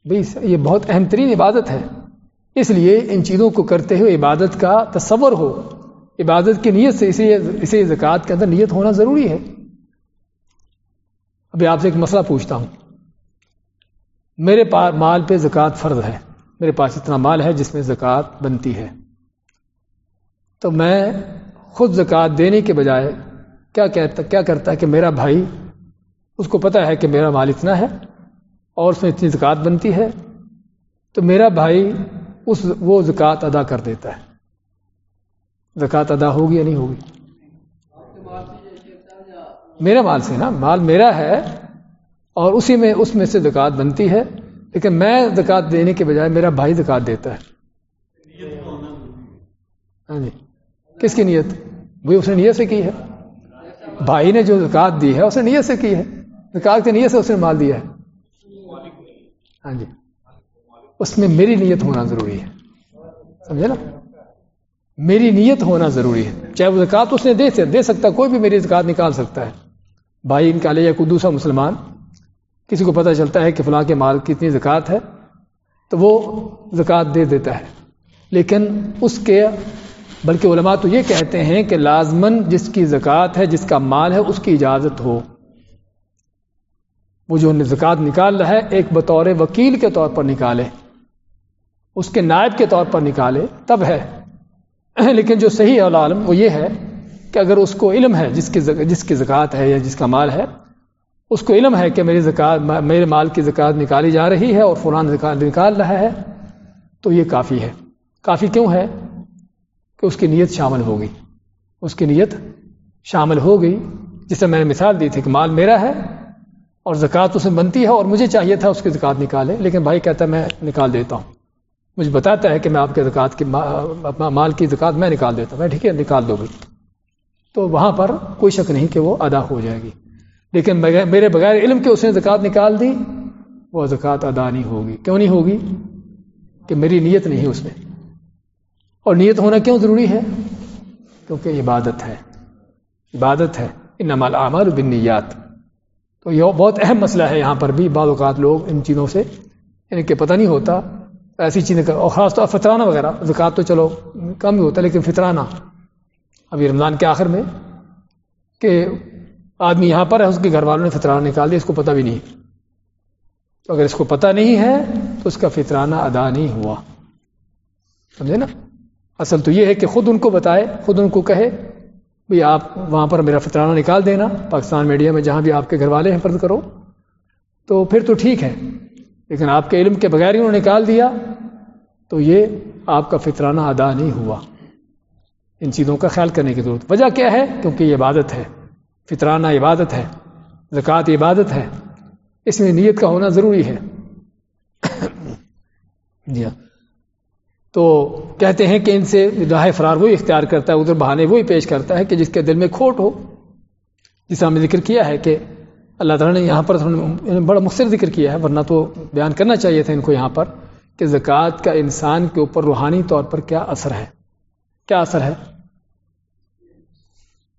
بھائی یہ بہت اہم ترین عبادت ہے۔ اس لیے ان چیزوں کو کرتے ہوئے عبادت کا تصور ہو۔ عبادت کی نیت سے اسے اسے زکوٰۃ کے اندر نیت ہونا ضروری ہے۔ ابھی آپ سے ایک مسئلہ پوچھتا ہوں۔ میرے پاس مال پہ زکوٰۃ فرض ہے۔ میرے پاس اتنا مال ہے جس میں زکوٰۃ بنتی ہے۔ تو میں خود زکوٰۃ دینے کے بجائے کیا کہتا کیا کرتا ہے کہ میرا بھائی، اس کو پتا ہے کہ میرا مال اتنا ہے اور اس میں اتنی زکوٰۃ بنتی ہے، تو میرا بھائی اس وہ زکوٰۃ ادا کر دیتا ہے۔ زکوٰۃ ادا ہوگی یا نہیں ہوگی؟ میرا مال سے نا، مال میرا ہے اور اسی میں اس میں سے زکوٰۃ بنتی ہے، لیکن میں زکوٰۃ دینے کے بجائے میرا بھائی زکوٰۃ دیتا ہے۔ ہاں جی۔ کس کی نیت؟ وہی اس نے نیت سے کی ہے۔ بھائی نے جو زکات دی ہے، اس نے نیت سے کی ہے۔ زکات کی نیت سے اس نے مال دیا ہے۔ ہاں جی۔ اس میں میری نیت ہونا ضروری ہے۔ سمجھے نا؟ میری نیت ہونا ضروری ہے۔ چاہے وہ زکات اس نے دے دے سکتا، کوئی بھی میری زکات نکال سکتا ہے۔ بھائی نکالے یا کوئی دوسرا مسلمان۔ کسی کو پتہ چلتا ہے کہ فلاں کے مال کی اتنی زکات ہے، تو وہ زکات دے دیتا ہے۔ لیکن اس کے، بلکہ علماء تو یہ کہتے ہیں کہ لازمن جس کی زکوٰۃ ہے، جس کا مال ہے، اس کی اجازت ہو۔ وہ جو زکوٰۃ نکال رہا ہے، ایک بطور وکیل کے طور پر نکالے۔ اس کے نائب کے طور پر نکالے، تب ہے۔ لیکن جو صحیح عالم وہ یہ ہے کہ اگر اس کو علم ہے، جس کی جس کی زکوٰۃ ہے یا جس کا مال ہے اس کو علم ہے کہ میری زکوٰۃ میرے مال کی زکوٰۃ نکالی جا رہی ہے اور فلان نکال رہا ہے، تو یہ کافی ہے۔ کافی کیوں ہے؟ کہ اس کی نیت شامل ہو گئی اس کی نیت شامل ہو گئی جسے میں نے مثال دی تھی کہ مال میرا ہے اور زکوٰۃ اس میں بنتی ہے اور مجھے چاہیے تھا اس کی زکوٰۃ نکالے، لیکن بھائی کہتا ہے میں نکال دیتا ہوں۔ مجھے بتاتا ہے کہ میں آپ کے زکوٰۃ کی، اپنا مال کی زکوٰۃ میں نکال دیتا ہوں۔ میں ٹھیک ہے، نکال دو بھائی۔ تو وہاں پر کوئی شک نہیں کہ وہ ادا ہو جائے گی۔ لیکن میرے بغیر علم کے اس نے زکوٰۃ نکال دی، وہ زکوٰۃ ادا نہیں ہوگی۔ کیوں نہیں ہوگی؟ کہ میری نیت نہیں اس میں۔ اور نیت ہونا کیوں ضروری ہے؟ کیونکہ عبادت ہے۔ عبادت ہے۔ ان نمال اعمال تو یہ بہت اہم مسئلہ ہے۔ یہاں پر بھی بعض اوقات لوگ ان چیزوں سے یعنی کہ پتہ نہیں ہوتا۔ ایسی چیزیں اور خاص طور فطرانہ وغیرہ۔ زکوٰۃ تو چلو، کم ہی ہوتا ہے، لیکن فطرانہ۔ ابھی رمضان کے آخر میں کہ آدمی یہاں پر ہے، اس کے گھر والوں نے فطرانہ نکال دیا، اس کو پتہ بھی نہیں۔ تو اگر اس کو پتہ نہیں ہے، تو اس کا فطرانہ ادا نہیں ہوا۔ سمجھے نا؟ اصل تو یہ ہے کہ خود ان کو بتائے، خود ان کو کہے، بھئی آپ وہاں پر میرا فطرانہ نکال دینا، پاکستان میڈیا میں جہاں بھی آپ کے گھر والے ہیں، فرض کرو۔ تو پھر تو ٹھیک ہے، لیکن آپ کے علم کے بغیر ہی انہوں نے نکال دیا، تو یہ آپ کا فطرانہ ادا نہیں ہوا۔ ان چیزوں کا خیال کرنے کی ضرورت۔ وجہ کیا ہے؟ کیونکہ یہ عبادت ہے۔ فطرانہ عبادت ہے، زکوٰۃ عبادت ہے، اس میں نیت کا ہونا ضروری ہے۔ جی ہاں۔ تو کہتے ہیں کہ ان سے راہ فرار وہی اختیار کرتا ہے، ادھر بہانے وہی پیش کرتا ہے کہ جس کے دل میں کھوٹ ہو جسے ہم نے ذکر کیا ہے کہ اللہ تعالیٰ نے یہاں پر بڑا مختصر ذکر کیا ہے، ورنہ تو بیان کرنا چاہیے تھا ان کو یہاں پر کہ زکوٰۃ کا انسان کے اوپر روحانی طور پر کیا اثر ہے۔ کیا اثر ہے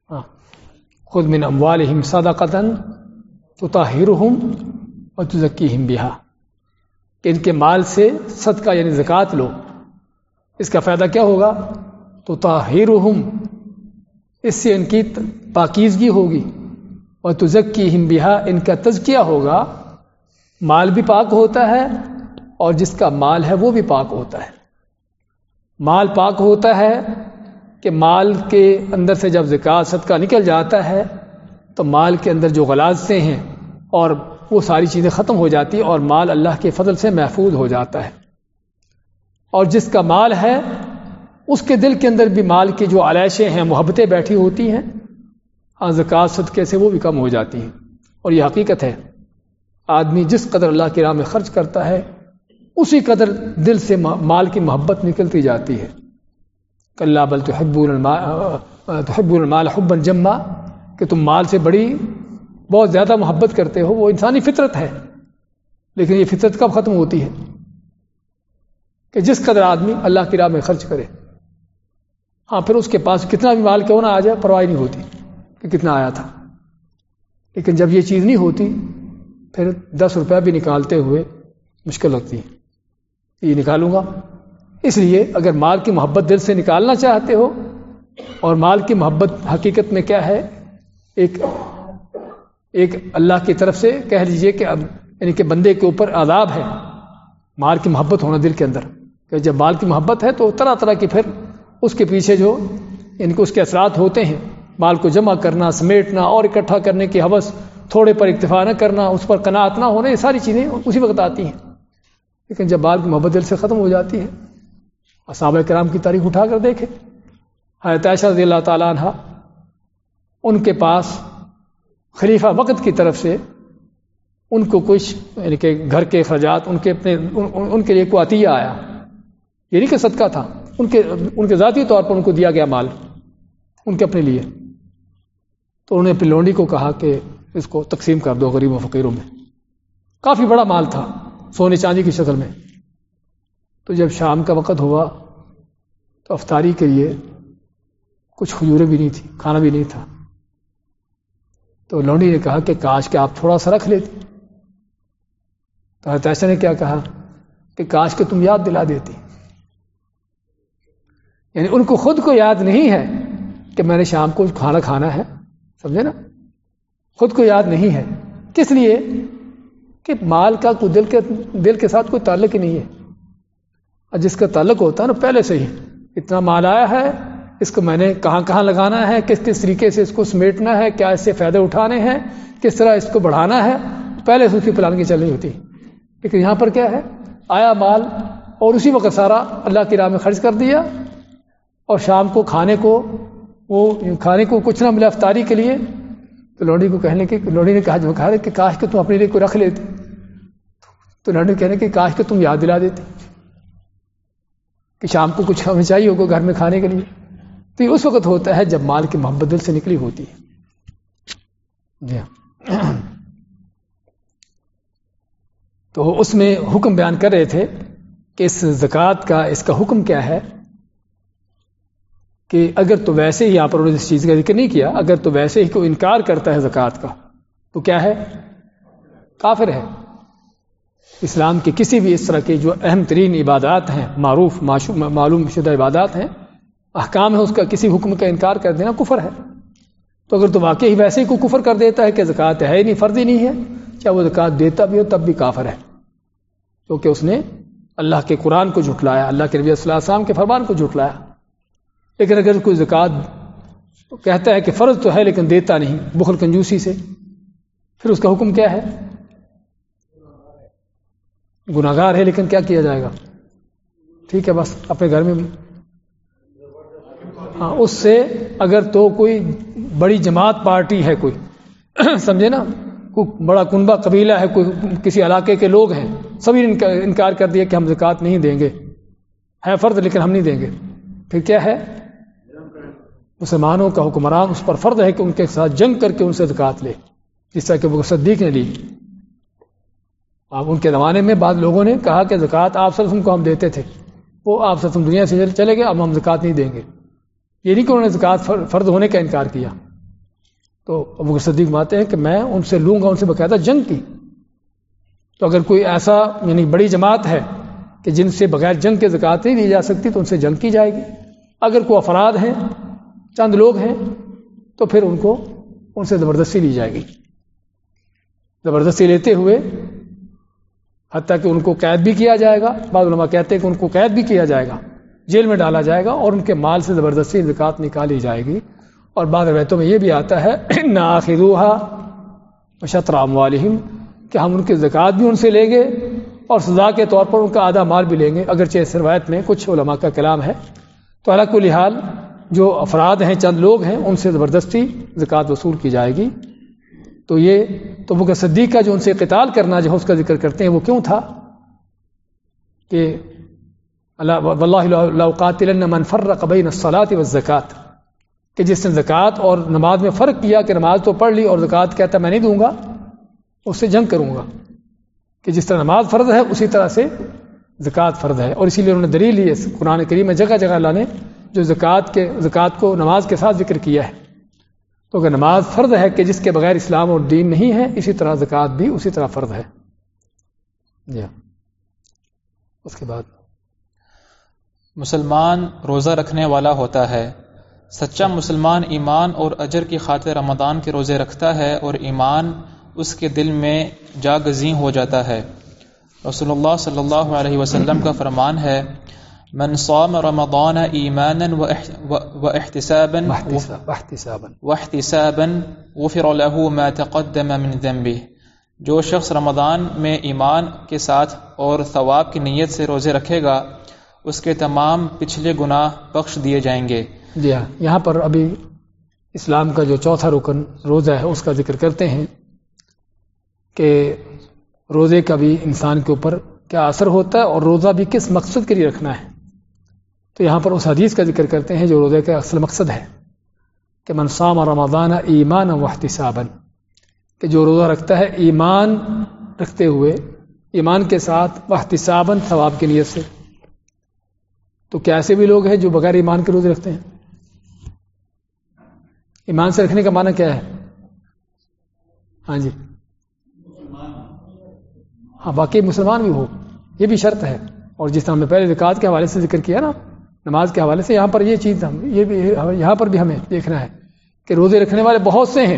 ہاں خود من اموالہم صدقتن تطہرہم و تزکیہم بہا کہ ان کے مال سے صدقہ یعنی زکوٰۃ لو۔ اس کا فائدہ کیا ہوگا؟ تو تاہرہم اس سے ان کی پاکیزگی ہوگی۔ اور تزکیہم بہا ان کا تزکیہ ہوگا۔ مال بھی پاک ہوتا ہے اور جس کا مال ہے وہ بھی پاک ہوتا ہے۔ مال پاک ہوتا ہے کہ مال کے اندر سے جب زکوٰۃ صدقہ نکل جاتا ہے، تو مال کے اندر جو غلازیں ہیں اور وہ ساری چیزیں ختم ہو جاتی اور مال اللہ کے فضل سے محفوظ ہو جاتا ہے۔ اور جس کا مال ہے، اس کے دل کے اندر بھی مال کی جو علائشیں ہیں، محبتیں بیٹھی ہوتی ہیں ہاں زکوٰۃ صدقے سے وہ بھی کم ہو جاتی ہیں۔ اور یہ حقیقت ہے، آدمی جس قدر اللہ کی راہ میں خرچ کرتا ہے، اسی قدر دل سے مال کی محبت نکلتی جاتی ہے۔ کلّہ بل تحب تحب المال حبا جما، کہ تم مال سے بڑی بہت زیادہ محبت کرتے ہو، وہ انسانی فطرت ہے، لیکن یہ فطرت کب ختم ہوتی ہے؟ کہ جس قدر آدمی اللہ کی راہ میں خرچ کرے۔ ہاں پھر اس کے پاس کتنا بھی مال کیوں نہ آ جائے، پرواہ نہیں ہوتی کہ کتنا آیا تھا۔ لیکن جب یہ چیز نہیں ہوتی، پھر دس روپیہ بھی نکالتے ہوئے مشکل لگتی ہے۔ یہ نکالوں گا۔ اس لیے اگر مال کی محبت دل سے نکالنا چاہتے ہو، اور مال کی محبت حقیقت میں کیا ہے، ایک ایک اللہ کی طرف سے کہہ لیجیے کہ اب یعنی کہ بندے کے اوپر عذاب ہے، مال کی محبت ہونا دل کے اندر۔ کہ جب مال کی محبت ہے تو طرح طرح کی پھر اس کے پیچھے جو، ان کو اس کے اثرات ہوتے ہیں۔ مال کو جمع کرنا، سمیٹنا، اور اکٹھا کرنے کی حوث، تھوڑے پر اکتفا نہ کرنا، اس پر قناعت نہ ہونا، یہ ساری چیزیں اسی وقت آتی ہیں۔ لیکن جب مال کی محبت دل سے ختم ہو جاتی ہے اصحابہ کرام کی تاریخ اٹھا کر دیکھے حضرت عائشہ رضی اللہ تعالیٰ عنہ ان کے پاس خلیفہ وقت کی طرف سے ان کو کچھ یعنی کہ گھر کے اخراجات، ان کے اپنے، ان کے لیے کوئی عطیہ آیا۔ یہ نہیں کہ صدقہ تھا، ان کے ان کے ذاتی طور پر ان کو دیا گیا مال، ان کے اپنے لیے۔ تو انہوں نے اپنی لونڈی کو کہا کہ اس کو تقسیم کر دو غریب و فقیروں میں۔ کافی بڑا مال تھا، سونے چاندی کی شکل میں۔ تو جب شام کا وقت ہوا تو افطاری کے لیے کچھ کھجوریں بھی نہیں تھی کھانا بھی نہیں تھا۔ تو لونڈی نے کہا کہ کاش کہ آپ تھوڑا سا رکھ لیتے۔ تو ایسا نے کیا کہا کہ کاش کہ تم یاد دلا دیتی۔ یعنی ان کو خود کو یاد نہیں ہے کہ میں نے شام کو کھانا کھانا ہے، سمجھے نا؟ خود کو یاد نہیں ہے۔ کس لیے؟ کہ مال کا کوئی دل کے دل کے ساتھ کوئی تعلق ہی نہیں ہے۔ اور جس کا تعلق ہوتا ہے نا پہلے سے ہی، اتنا مال آیا ہے، اس کو میں نے کہاں کہاں لگانا ہے، کس کس طریقے سے اس کو سمیٹنا ہے، کیا اس سے فائدے اٹھانے ہیں، کس طرح اس کو بڑھانا ہے، پہلے سے اس کی پلاننگ چل رہی ہوتی۔ لیکن یہاں پر کیا ہے، آیا مال اور اسی وقت سارا اللہ کی راہ میں خرچ کر دیا اور شام کو کھانے کو، وہ کھانے کو کچھ نہ ملا افطاری کے لیے، تو لوڑی کو کہنے کی لوڑی نے کہا کہا کہ کاش کہ تم اپنے لیے کوئی رکھ لیتے، تو لوڑی کہنے کہ کاش کہ تم یاد دلا دیتے۔ کہ شام کو کچھ ہمیں چاہیے ہوگا گھر میں کھانے کے لیے۔ تو یہ اس وقت ہوتا ہے جب مال کی محبت دل سے نکلی ہوتی ہے۔ جی ہاں۔ تو اس میں حکم بیان کر رہے تھے کہ اس زکوٰۃ کا، اس کا حکم کیا ہے کہ اگر تو ویسے ہی یہاں پر اس چیز کا ذکر نہیں کیا، اگر تو ویسے ہی کوئی انکار کرتا ہے زکوٰۃ کا، تو کیا ہے؟ کافر ہے۔ اسلام کے کسی بھی اس طرح کے جو اہم ترین عبادات ہیں، معروف معلوم شدہ عبادات ہیں، احکام ہے اس کا کسی حکم کا انکار کر دینا کفر ہے۔ تو اگر تو واقعی ویسے ہی کوئی کفر کر دیتا ہے کہ زکوٰۃ ہے ہی نہیں، فرض ہی نہیں ہے چاہے وہ زکوٰۃ دیتا بھی ہو تب بھی کافر ہے۔ کیونکہ اس نے اللہ کے قرآن کو جھٹلایا، اللہ کے نبی صلی اللہ علیہ وسلم کے فرمان کو جھٹلایا۔ لیکن اگر کوئی زکوٰۃ کہتا ہے کہ فرض تو ہے لیکن دیتا نہیں، بخل کنجوسی سے، پھر اس کا حکم کیا ہے؟ گناگار ہے، لیکن کیا کیا جائے گا؟ ٹھیک ہے، بس اپنے گھر میں بھی۔ ہاں اس سے اگر تو کوئی بڑی جماعت پارٹی ہے کوئی، سمجھے نا؟ کوئی بڑا کنبا قبیلہ ہے، کوئی کسی علاقے کے لوگ ہیں، سبھی نے انکار کر دیا کہ ہم زکوٰۃ نہیں دیں گے۔ ہے فرد لیکن ہم نہیں دیں گے۔ پھر کیا ہے؟ مسلمانوں کا حکمران اس پر فرد ہے کہ ان کے ساتھ جنگ کر کے ان سے زکوٰۃ لے، جس طرح کہ وہ صدیق نے لی۔ اب ان کے زمانے میں بعض لوگوں نے کہا کہ زکوٰۃ آپ سلسم کو ہم دیتے تھے۔ وہ آپ سلسم دنیا سے چلے گئے، اب ہم زکوٰۃ نہیں دیں گے۔ یہ نہیں کہ انہوں نے زکوٰۃ فرد ہونے کا انکار کیا۔ تو ابو صدیق ماتے ہیں کہ میں ان سے لوں گا، ان سے باقاعدہ جنگ کی۔ تو اگر کوئی ایسا یعنی بڑی جماعت ہے کہ جن سے بغیر جنگ کے زکوٰۃ نہیں دی جا سکتی، تو ان سے جنگ کی جائے گی۔ اگر کوئی افراد ہیں، چند لوگ ہیں، تو پھر ان کو، ان سے زبردستی لی جائے گی۔ زبردستی لیتے ہوئے حتیٰ کہ ان کو قید بھی کیا جائے گا۔ بعض علماء کہتے ہیں کہ ان کو قید بھی کیا جائے گا۔ جیل میں ڈالا جائے گا اور ان کے مال سے زبردستی زکوٰۃ نکالی جائے گی۔ اور بعض روایتوں میں یہ بھی آتا ہے ناخروحا شطرام والم کہ ہم ان کی زکوٰۃ بھی ان سے لیں گے اور سزا کے طور پر ان کا آدھا مال بھی لیں گے۔ اگرچہ اس روایت میں کچھ علماء کا کلام ہے۔ تو اللہ کو لحال جو افراد ہیں، چند لوگ ہیں، ان سے زبردستی زکوٰۃ وصول کی جائے گی۔ تو یہ تو وہ صدیق کا جو ان سے قتال کرنا جو اس کا ذکر کرتے ہیں وہ کیوں تھا کہ اللہ قاتل من فرق بین الصلاۃ والزکات کہ جس نے زکوٰۃ اور نماز میں فرق کیا کہ نماز تو پڑھ لی اور زکوٰۃ کہتا میں نہیں دوں گا، اس سے جنگ کروں گا، کہ جس طرح نماز فرض ہے اسی طرح سے زکوٰۃ فرض ہے، اور اسی لیے انہوں نے دلیل لی قرآن کریم میں جگہ جگہ اللہ نے جو زکوٰۃ کے زکوٰۃ کو نماز کے ساتھ ذکر کیا ہے۔ تو اگر نماز فرض ہے کہ جس کے بغیر اسلام اور دین نہیں ہے، اسی طرح زکوٰۃ بھی اسی طرح فرض ہے۔ جی ہاں۔ اس کے بعد۔ مسلمان روزہ رکھنے والا ہوتا ہے۔ سچا مسلمان ایمان اور اجر کی خاطر رمضان کے روزے رکھتا ہے اور ایمان اس کے دل میں جاگزیں ہو جاتا ہے۔ رسول اللہ صلی اللہ علیہ وسلم کا فرمان ہے من صام رمضان ایمانا واحتسابا. واحتسابا غفر له ما تقدم من ذنبه. جو شخص رمضان میں ایمان کے ساتھ اور ثواب کی نیت سے روزے رکھے گا اس کے تمام پچھلے گناہ بخش دیے جائیں گے۔ جی ہاں یہاں پر ابھی اسلام کا جو چوتھا رکن روزہ ہے اس کا ذکر کرتے ہیں کہ روزے کا بھی انسان کے اوپر کیا اثر ہوتا ہے اور روزہ بھی کس مقصد کے لیے رکھنا ہے؟ تو یہاں پر اس حدیث کا ذکر کرتے ہیں جو روزے کا اصل مقصد ہے کہ منصام اور رمضان ایمان و احتسابن کہ جو روزہ رکھتا ہے ایمان رکھتے ہوئے، ایمان کے ساتھ احتسابن ثواب کی نیت سے۔ تو کیا ایسے بھی لوگ ہیں جو بغیر ایمان کے روزے رکھتے ہیں؟ ایمان سے رکھنے کا معنی کیا ہے؟ ہاں جی۔ ہاں باقی مسلمان بھی ہو، یہ بھی شرط ہے۔ اور جس طرح ہم نے پہلے زکات کے حوالے سے ذکر کیا نا نماز کے حوالے سے یہاں پر یہ چیز ہم یہ بھی یہاں پر بھی ہمیں دیکھنا ہے کہ روزے رکھنے والے بہت سے ہیں،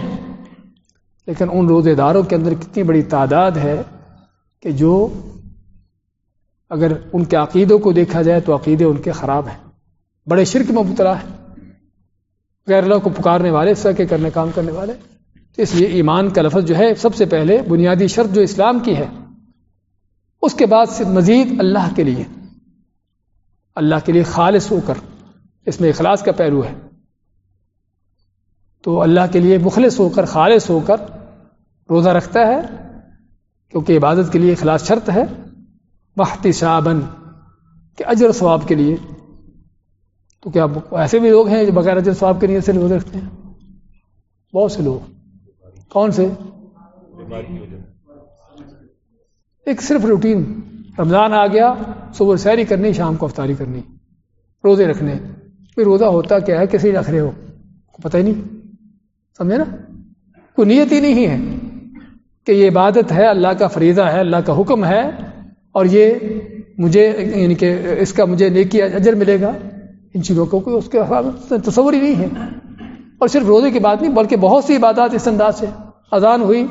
لیکن ان روزے داروں کے اندر کتنی بڑی تعداد ہے کہ جو اگر ان کے عقیدوں کو دیکھا جائے تو عقیدے ان کے خراب ہیں۔ بڑے شرک میں مبتلا ہے غیر اللہ کو پکارنے والے کے کرنے، کام کرنے والے۔ اس لیے ایمان کا لفظ جو ہے، سب سے پہلے بنیادی شرط جو اسلام کی ہے، اس کے بعد سے مزید اللہ کے لیے۔ اللہ کے لیے خالص ہو کر اس میں اخلاص کا پہلو ہے۔ تو اللہ کے لیے مخلص ہو کر خالص ہو کر روزہ رکھتا ہے کیونکہ عبادت کے لیے اخلاص شرط ہے۔ بحتی صابن کہ اجر ثواب کے لیے۔ تو کیا ایسے بھی لوگ ہیں جو بغیر اجر ثواب کے لیے سے روزے رکھتے ہیں؟ بہت سے لوگ۔ کون سے۔ ایک صرف روٹین۔ رمضان آ گیا، صبح سیری کرنی، شام کو افطاری کرنی، روزے رکھنے۔ پھر روزہ ہوتا کیا ہے؟ کسی رکھ رہے ہو پتہ ہی نہیں۔ سمجھے نا؟ کوئی نیت ہی نہیں ہے کہ یہ عبادت ہے، اللہ کا فریضہ ہے، اللہ کا حکم ہے، اور یہ مجھے یعنی کہ اس کا مجھے نیکی اجر ملے گا۔ ان چیزوں کو کوئی اس کے تصور ہی نہیں ہے۔ اور صرف روزے کی بات نہیں، بلکہ بہت سی عبادات اس انداز سے اذان ہوئی،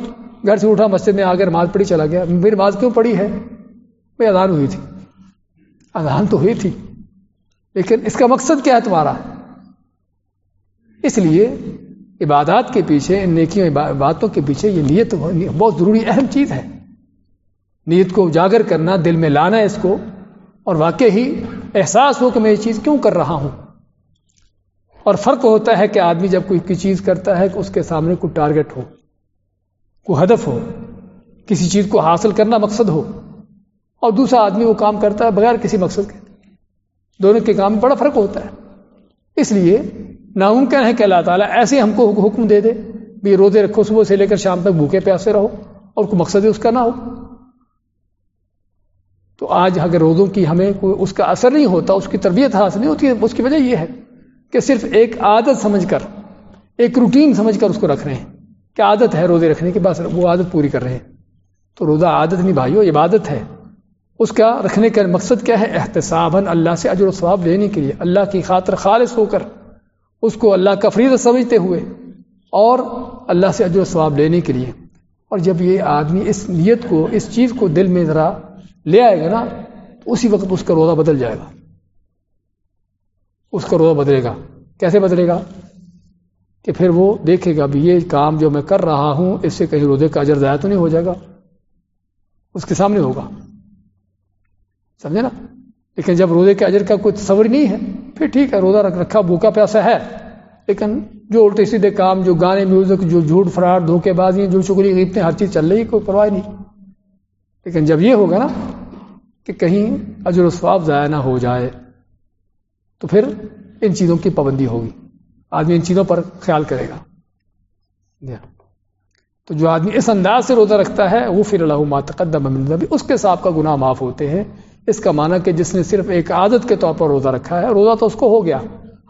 گھر سے اٹھا مسجد میں آ کر نماز پڑھی، چلا گیا۔ میری نماز کیوں پڑھی ہے؟ بھائی اذان ہوئی تھی۔ اذان تو ہوئی تھی۔ لیکن اس کا مقصد کیا ہے تمہارا؟ اس لیے عبادات کے پیچھے، ان نیکیوں باتوں کے پیچھے یہ نیت بہت ضروری، اہم چیز ہے۔ نیت کو اجاگر کرنا، دل میں لانا اس کو۔ اور واقع ہی احساس ہو کہ میں یہ چیز کیوں کر رہا ہوں؟ اور فرق ہوتا ہے کہ آدمی جب کوئی چیز کرتا ہے کہ اس کے سامنے کوئی ٹارگٹ ہو، کوئی ہدف ہو، کسی چیز کو حاصل کرنا مقصد ہو۔ اور دوسرا آدمی وہ کام کرتا ہے بغیر کسی مقصد کے۔ دونوں کے کام میں بڑا فرق ہوتا ہے۔ اس لیے ناممکن ہے کہ اللہ تعالیٰ ایسے ہم کو حکم دے دے بھی روزے رکھو، صبح سے لے کر شام تک بھوکے پیاسے رہو اور کوئی مقصد اس کا نہ ہو۔ تو آج اگر روزوں کی ہمیں کوئی اس کا اثر نہیں ہوتا، اس کی تربیت حاصل نہیں ہوتی، اس کی وجہ یہ ہے کہ صرف ایک عادت سمجھ کر، ایک روٹین سمجھ کر اس کو رکھ رہے ہیں کہ عادت ہے روزے رکھنے کے بعد وہ عادت پوری کر رہے ہیں۔ تو روزہ عادت نہیں بھائیو عبادت ہے۔ اس کا رکھنے کا مقصد کیا ہے؟ احتساب اللہ سے اجر و ثواب لینے کے لیے۔ اللہ کی خاطر خالص ہو کر اس کو اللہ کا فریض سمجھتے ہوئے اور اللہ سے اجر و ثواب لینے کے لیے۔ اور جب یہ آدمی اس نیت کو، اس چیز کو دل میں ذرا لے آئے گا نا، تو اسی وقت اس کا روزہ بدل جائے گا۔ اس کا روزہ بدلے گا۔ کیسے بدلے گا؟ کہ پھر وہ دیکھے گا بھی یہ کام جو میں کر رہا ہوں، اس سے کہیں روزے کا اجر ضائع تو نہیں ہو جائے گا؟ اس کے سامنے ہوگا۔ سمجھے نا؟ لیکن جب روزے کے اجر کا کوئی تصور نہیں ہے، پھر ٹھیک ہے، روزہ رکھ رکھا، بھوکا پیاسا ہے۔ لیکن جو الٹے سیدھے کام، جو گانے، میوزک، جو جھوٹ، فراڈ، دھوکے بازی جو چکری اتنے ہر چیز چل رہی کوئی پرواہ نہیں۔ لیکن جب یہ ہوگا نا کہ کہیں اجر و ثواب ضائع نہ ہو جائے، تو پھر ان چیزوں کی پابندی ہوگی۔ آدمی ان چیزوں پر خیال کرے گا۔ جی ہاں۔ تو جو آدمی اس انداز سے روزہ رکھتا ہے وہ پھر اللہ ماتقدم اس کے ساتھ کا گناہ معاف ہوتے ہیں۔ اس کا معنی کہ جس نے صرف ایک عادت کے طور پر روزہ رکھا ہے، روزہ تو اس کو ہو گیا۔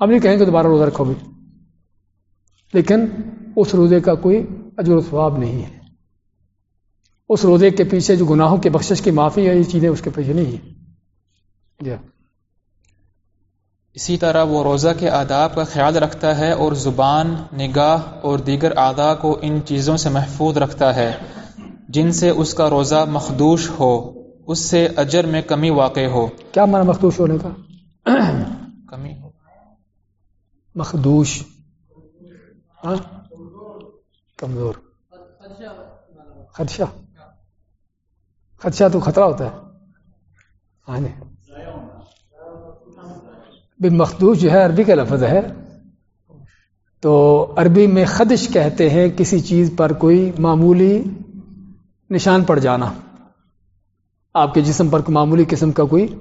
ہم نہیں کہیں گے دوبارہ روزہ رکھو گے لیکن اس روزے کا کوئی اجر و ثواب نہیں ہے۔ اس روزے کے پیچھے جو گناہوں کے بخشش کی معافی ہے، یہ چیزیں اس کے پیچھے نہیں ہیں۔ جی ہاں۔ اسی طرح وہ روزہ کے آداب کا خیال رکھتا ہے اور زبان، نگاہ اور دیگر اعضاء کو ان چیزوں سے محفوظ رکھتا ہے جن سے اس کا روزہ مخدوش ہو۔ اس سے اجر میں کمی واقع ہو۔ کیا مانا مخدوش ہونے کا؟ کمی ہو۔ مخدوش۔ ہاں؟ کمزور۔ خدشہ۔ خدشہ تو خطرہ ہوتا ہے۔ ہاں جی۔ مخدوش جو ہے عربی کا لفظ ہے۔ تو عربی میں خدش کہتے ہیں کسی چیز پر کوئی معمولی نشان پڑ جانا۔ آپ کے جسم پر معمولی قسم کا کوئی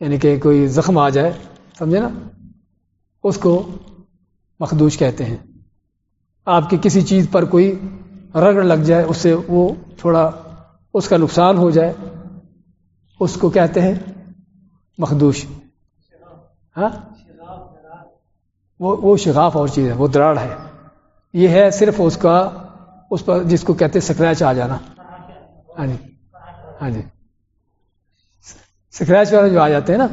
یعنی کہ کوئی زخم آ جائے، سمجھے نا؟ اس کو مخدوش کہتے ہیں۔ آپ کی کسی چیز پر کوئی رگڑ لگ جائے، اس سے وہ تھوڑا اس کا نقصان ہو جائے، اس کو کہتے ہیں مخدوش۔ ہاں؟ وہ وہ شغاف اور چیز ہے، وہ دراڑ ہے۔ یہ ہے صرف اس کا، اس پر جس کو کہتے ہیں سکریچ آ جانا۔ ہاں جی ہاں جی۔ سکریچ والا جو آ جاتے ہیں نا،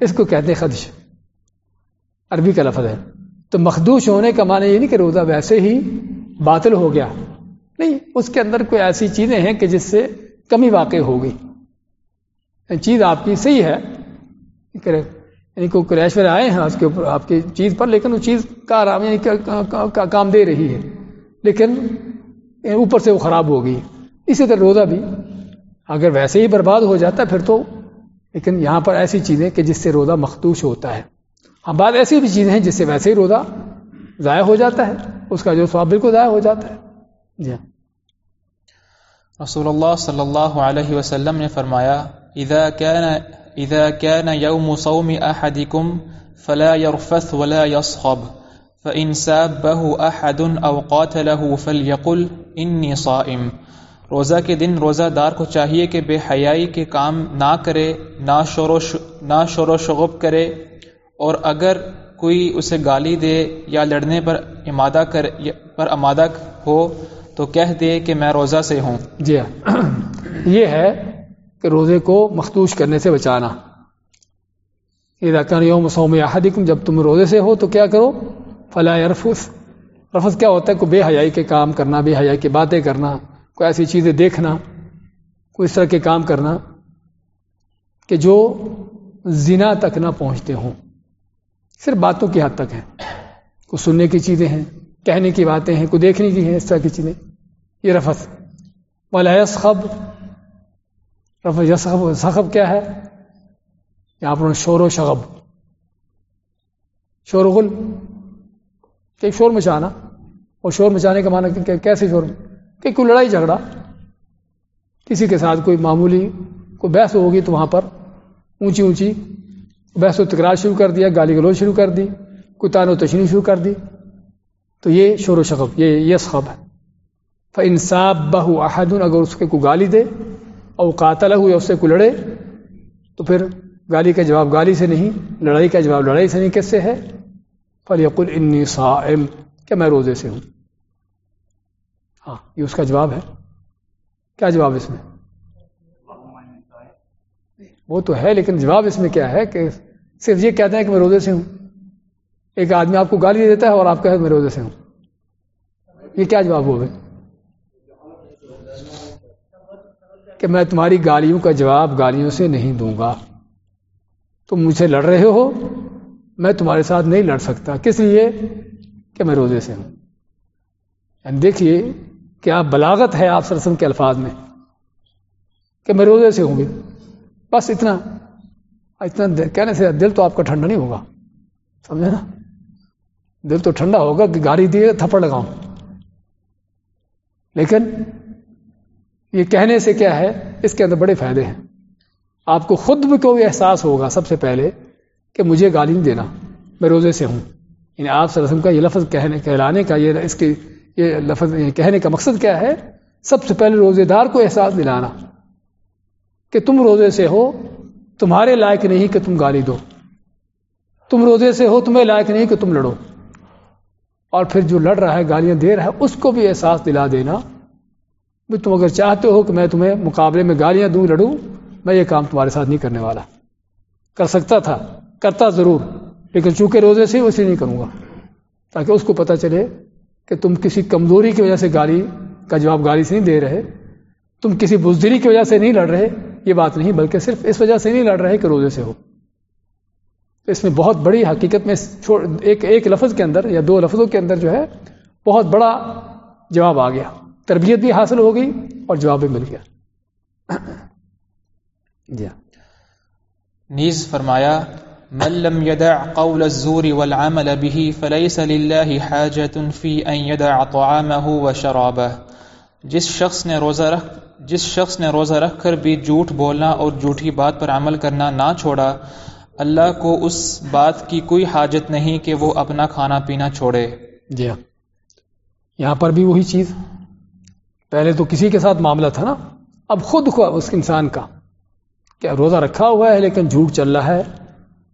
اس کو کہتے ہیں خدش۔ عربی کا لفظ ہے۔ تو مخدوش ہونے کا معنی یہ نہیں کہ روزہ ویسے ہی باطل ہو گیا۔ نہیں، اس کے اندر کوئی ایسی چیزیں ہیں کہ جس سے کمی واقع ہو گئی۔ یعنی چیز آپ کی صحیح ہے۔ یعنی کوئی کریش والے آئے ہیں، اس کے اوپر آپ کی چیز پر، لیکن وہ چیز کا آرام یعنی کام دے رہی ہے۔ لیکن اوپر سے وہ خراب ہو گئی۔ اسی طرح روزہ بھی۔ اگر ویسے ہی برباد ہو جاتا ہے، پھر تو لیکن یہاں پر ایسی چیزیں کہ جس سے روزہ مخدوش ہوتا ہے۔ ہاں بعض ایسی بھی چیزیں ہیں جس سے ویسے ہی روزہ ضائع ہو جاتا ہے، اس کا جو سواب بالکل ضائع ہو جاتا ہے۔ جی ہاں۔ رسول اللہ صلی اللہ علیہ وسلم نے فرمایا، اذا كان اذا كان يوم صوم احدكم فلا يرفث ولا يصخب فان سابه احد او قاتله فليقل اني صائم روزہ کے دن روزہ دار کو چاہیے کہ بے حیائی کے کام نہ کرے، نہ شور و نہ شور و شغب کرے، اور اگر کوئی اسے گالی دے یا لڑنے پر امادہ کر، پر امادہ ہو تو کہہ دے کہ میں روزہ سے ہوں۔ جی ہاں۔ یہ ہے کہ روزے کو مختوش کرنے سے بچانا۔ یوم سوم احدکم جب تم روزے سے ہو تو کیا کرو؟ فلاح رفس رفس کیا ہوتا ہے؟ کوئی بے حیائی کے کام کرنا، بے حیائی کی باتیں کرنا۔ کوئی ایسی چیزیں دیکھنا، کوئی اس طرح کے کام کرنا کہ جو زنا تک نہ پہنچتے ہوں۔ صرف باتوں کی حد تک ہیں۔ کچھ سننے کی چیزیں ہیں، کہنے کی باتیں ہیں، کوئی دیکھنے کی ہیں، اس طرح کی چیزیں۔ یہ رفت والا خب رف یسخب سخب کیا ہے؟ یہاں پر شور و شغب۔ شور و غل۔ کہ شور مچانا۔ اور شور مچانے کا معنی کیسے شور کہ کوئی لڑائی جھگڑا کسی کے ساتھ کوئی معمولی کوئی بحث ہوگی تو وہاں پر اونچی اونچی بحث و تکرار شروع کر دیا گالی گلوچ شروع کر دی، کوئی تان و تشنی شروع کر دی۔ تو یہ شور و شغب، یہ یس خب ہے۔ انصاف بہو احدن اگر اس کے کو گالی دے اور قاتل ہو یا اس سے کو لڑے، تو پھر گالی کا جواب گالی سے نہیں، لڑائی کا جواب لڑائی سے نہیں، کس سے ہے؟ فلیقل انی صائم، کہ میں روزے سے ہوں۔ ہاں یہ اس کا جواب ہے۔ کیا جواب اس میں؟ وہ تو ہے، لیکن جواب اس میں کیا ہے کہ صرف یہ کہتے ہیں کہ میں روزے سے ہوں۔ ایک آدمی آپ کو گالی دیتا ہے اور آپ کہتے میں روزے سے ہوں۔ یہ کیا جواب ہوگا کہ میں تمہاری گالیوں کا جواب گالیوں سے نہیں دوں گا۔ تم مجھ سے لڑ رہے ہو، میں تمہارے ساتھ نہیں لڑ سکتا۔ کس لیے؟ کہ میں روزے سے ہوں۔ یعنی دیکھیے کیا بلاغت ہے آپ سرسم کے الفاظ میں؟ کہ میں روزے سے ہوں گی۔ بس اتنا۔ اتنا کہنے سے دل تو آپ کا ٹھنڈا نہیں ہوگا۔ سمجھے نا؟ دل تو ٹھنڈا ہوگا کہ گاڑی دیے تھپڑ لگاؤں۔ لیکن یہ کہنے سے کیا ہے؟ اس کے اندر بڑے فائدے ہیں۔ آپ کو خود بھی کوئی احساس ہوگا سب سے پہلے کہ مجھے گالی نہیں دینا، میں روزے سے ہوں۔ یعنی آپ صلی اللہ علیہ وسلم کا یہ لفظ کہنے کہلانے کا یہ اس کی یہ لفظ یعنی کہنے کا مقصد کیا ہے؟ سب سے پہلے روزے دار کو احساس دلانا کہ تم روزے سے ہو، تمہارے لائق نہیں کہ تم گالی دو۔ تم روزے سے ہو، تمہیں لائق نہیں کہ تم لڑو۔ اور پھر جو لڑ رہا ہے، گالیاں دے رہا ہے، اس کو بھی احساس دلا دینا بھی تم اگر چاہتے ہو کہ میں تمہیں مقابلے میں گالیاں دوں، لڑوں، میں یہ کام تمہارے ساتھ نہیں کرنے والا۔ کر سکتا تھا، کرتا ضرور، لیکن چونکہ روزے سے اسے نہیں کروں گا، تاکہ اس کو پتہ چلے کہ تم کسی کمزوری کی وجہ سے گالی کا جواب گالی سے نہیں دے رہے، تم کسی بزدری کی وجہ سے نہیں لڑ رہے، یہ بات نہیں، بلکہ صرف اس وجہ سے نہیں لڑ رہے کہ روزے سے ہو۔ اس میں بہت بڑی حقیقت میں ایک ایک لفظ کے اندر یا دو لفظوں کے اندر جو ہے، بہت بڑا جواب آ گیا۔ تربیت بھی حاصل ہو گئی اور جواب بھی مل گیا۔ جی ہاں۔ نیز فرمایا من لم يدع قول الزور والعمل به فليس لله حاجة في ان يدع طعامه وشرابه جس شخص نے روزہ رکھ جس شخص نے روزہ رکھ کر بھی جھوٹ بولنا اور جھوٹی بات پر عمل کرنا نہ چھوڑا، اللہ کو اس بات کی کوئی حاجت نہیں کہ وہ اپنا کھانا پینا چھوڑے۔ جی ہاں۔ یہاں پر بھی وہی چیز۔ پہلے تو کسی کے ساتھ معاملہ تھا نا۔ اب خود کو اس انسان کا کیا روزہ رکھا ہوا ہے لیکن جھوٹ چل رہا ہے۔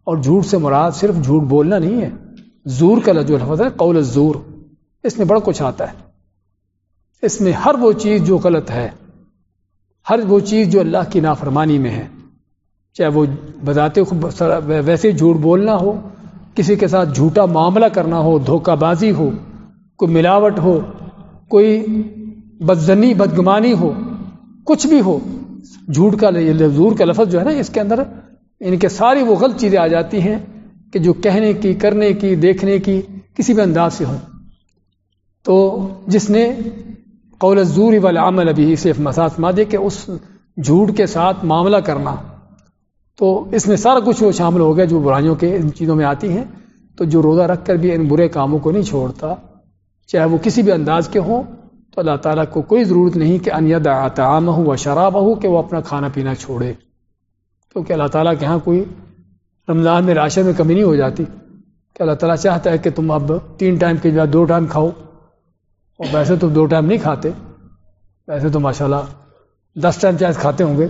اور جھوٹ سے مراد صرف جھوٹ بولنا نہیں ہے۔ زور کا جو لفظ ہے، قول زور اس میں بڑا کچھ آتا ہے۔ اس میں ہر وہ چیز جو غلط ہے، ہر وہ چیز جو اللہ کی نافرمانی میں ہے، چاہے وہ بذات ویسے جھوٹ بولنا ہو، کسی کے ساتھ جھوٹا معاملہ کرنا ہو، دھوکہ بازی ہو، کوئی ملاوٹ ہو، کوئی بدزنی، بدگمانی ہو، کچھ بھی ہو، جھوٹ کا زور کا لفظ جو ہے نا، اس کے اندر ان کے ساری وہ غلط چیزیں آ جاتی ہیں کہ جو کہنے کی، کرنے کی، دیکھنے کی کسی بھی انداز سے ہوں۔ تو جس نے قول زور والا عمل ابھی صرف مساس مادے کہ اس جھوٹ کے ساتھ معاملہ کرنا، تو اس میں سارا کچھ وہ شامل ہو گیا جو برائیوں کے ان چیزوں میں آتی ہیں۔ تو جو روزہ رکھ کر بھی ان برے کاموں کو نہیں چھوڑتا، چاہے وہ کسی بھی انداز کے ہوں، تو اللہ تعالیٰ کو کوئی ضرورت نہیں کہ انید تعام ہو و شراب ہو کہ وہ اپنا کھانا پینا چھوڑے۔ کیونکہ اللہ تعالیٰ کے ہاں کوئی رمضان میں راشن میں کمی نہیں ہو جاتی۔ کہ اللہ تعالیٰ چاہتا ہے کہ تم اب تین ٹائم کے بعد دو ٹائم کھاؤ اور ویسے تو دو ٹائم نہیں کھاتے۔ ویسے تو ماشاء اللہ دس ٹائم چائے کھاتے ہوں گے۔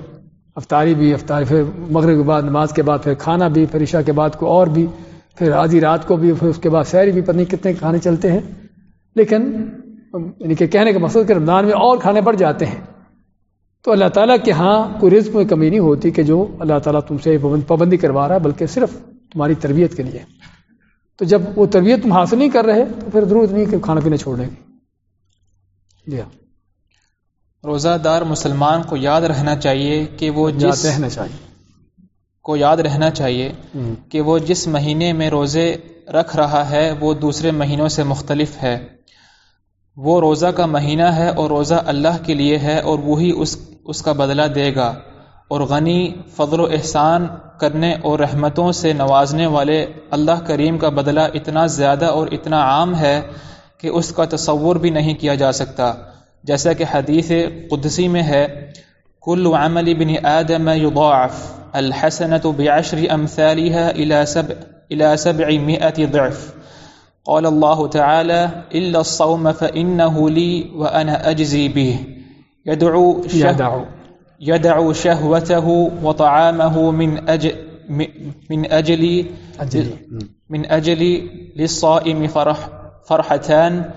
افطاری بھی، افطاری پھر مغرب کے بعد، نماز کے بعد، پھر کھانا بھی، پھر عشاء کے بعد کو اور بھی، پھر آدھی رات کو بھی، پھر اس کے بعد سحری بھی، پتہ نہیں کتنے کھانے چلتے ہیں۔ لیکن یعنی کہ کہنے کا مقصد کہ رمضان میں اور کھانے پڑ جاتے ہیں۔ تو اللہ تعالیٰ کے ہاں کوئی رزق میں کمی نہیں ہوتی کہ جو اللہ تعالیٰ تم سے پابندی کروا رہا ہے بلکہ صرف تمہاری تربیت کے لیے۔ تو جب وہ تربیت تم حاصل نہیں کر رہے تو پھر ضرورت نہیں کہ کھانا پینا چھوڑنے کی جی ہاں۔ روزہ دار مسلمان کو یاد رہنا چاہیے کہ وہ جس رہنا چاہیے۔ کو یاد رہنا چاہیے کہ وہ جس مہینے میں روزے رکھ رہا ہے وہ دوسرے مہینوں سے مختلف ہے۔ وہ روزہ کا مہینہ ہے اور روزہ اللہ کے لیے ہے اور وہی اس اس کا بدلہ دے گا اور غنی فضل و احسان کرنے اور رحمتوں سے نوازنے والے اللہ کریم کا بدلہ اتنا زیادہ اور اتنا عام ہے کہ اس کا تصور بھی نہیں کیا جا سکتا۔ جیسا کہ حدیث قدسی میں ہے کل عمل بن آدم يضاعف الحسنة بعشر أمثالها إلى سبع, إلى سبعمائة ضعف۔ قال الله تعالى إلا الصوم فإنه لي وأنا أجزي به يدعو يدعو. يدعو شهوته وطعامه من أجل من أجل من أجل للصائم فرح فرحتان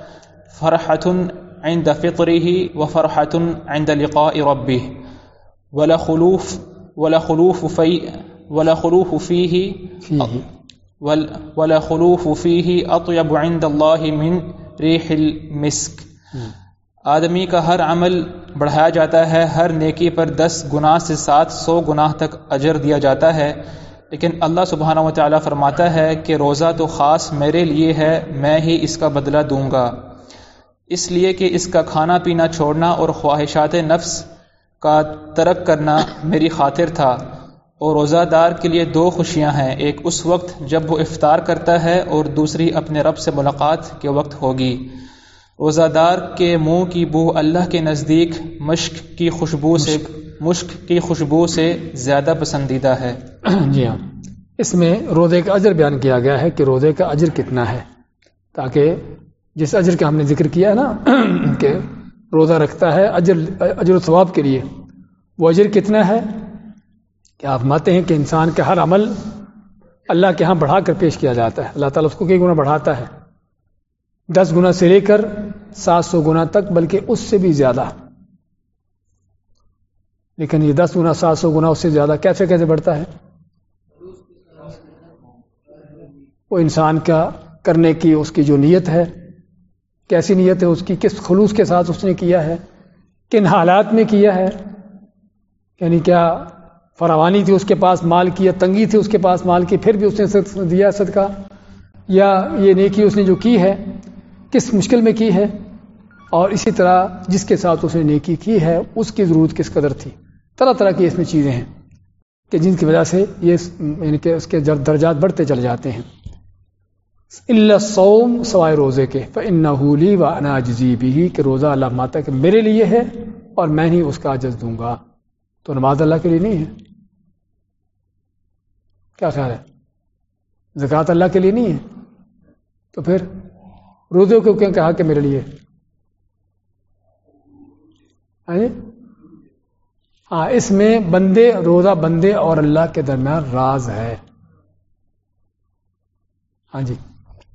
فرحة عند فطره وفرحة عند لقاء ربه. ولا خلوف ولا خلوف في ولا خلوف فيه, فيه. ولا خلوف فيه اطيب عند الله من ريح المسك. آدمی کا ہر عمل بڑھایا جاتا ہے، ہر نیکی پر دس گناہ سے سات سو گناہ تک اجر دیا جاتا ہے۔ لیکن اللہ سبحانہ و تعالیٰ فرماتا ہے کہ روزہ تو خاص میرے لیے ہے، میں ہی اس کا بدلہ دوں گا۔ اس لیے کہ اس کا کھانا پینا چھوڑنا اور خواہشات نفس کا ترک کرنا میری خاطر تھا۔ اور روزہ دار کے لیے دو خوشیاں ہیں، ایک اس وقت جب وہ افطار کرتا ہے اور دوسری اپنے رب سے ملاقات کے وقت ہوگی۔ روزہ دار کے منہ کی بو اللہ کے نزدیک مشق کی خوشبو سے مشق کی خوشبو سے زیادہ پسندیدہ ہے۔ جی ہاں۔ اس میں روزے کا اجر بیان کیا گیا ہے کہ روزے کا اجر کتنا ہے۔ تاکہ جس اجر کا ہم نے ذکر کیا ہے نا کہ روزہ رکھتا ہے اجر اجر و ثواب کے لیے۔ وہ اجر کتنا ہے؟ کہ آپ ماتے ہیں کہ انسان کا ہر عمل اللہ کے ہاں بڑھا کر پیش کیا جاتا ہے؟ اللہ تعالیٰ اس کو کئی گنا بڑھاتا ہے۔ دس گنا سے لے کر سات سو گنا تک، بلکہ اس سے بھی زیادہ۔ لیکن یہ دس گنا سات سو گنا اس سے زیادہ کیسے کیسے بڑھتا ہے؟ وہ انسان کا کرنے کی اس کی جو نیت ہے، کیسی نیت ہے، اس کی کس خلوص کے ساتھ اس نے کیا ہے، کن حالات میں کیا ہے۔ یعنی کیا فراوانی تھی اس کے پاس مال کی یا تنگی تھی اس کے پاس مال کی، پھر بھی اس نے دیا صدقہ، یا یہ نیکی اس نے جو کی ہے کس مشکل میں کی ہے اور اسی طرح جس کے ساتھ اس نے نیکی کی ہے، اس کی ضرورت کس قدر تھی؟ طرح طرح کی اس میں چیزیں ہیں کہ جن کی وجہ سے یہ یعنی کہ اس کے درجات بڑھتے چلے جاتے ہیں۔ اللہ سوم سوائے روزے کے۔ ان و اناجزی بھی کہ روزہ اللہ ماتا کہ میرے لیے ہے اور میں ہی اس کا عجز دوں گا۔ تو نماز اللہ کے لیے نہیں ہے۔ کیا خیال ہے؟ زکوٰۃ اللہ کے لیے نہیں ہے۔ تو پھر روزوں کو کیوں کہا کہ میرے لیے۔ ہاں, اس میں بندے روزہ بندے اور اللہ کے درمیان راز ہے۔ ہاں جی۔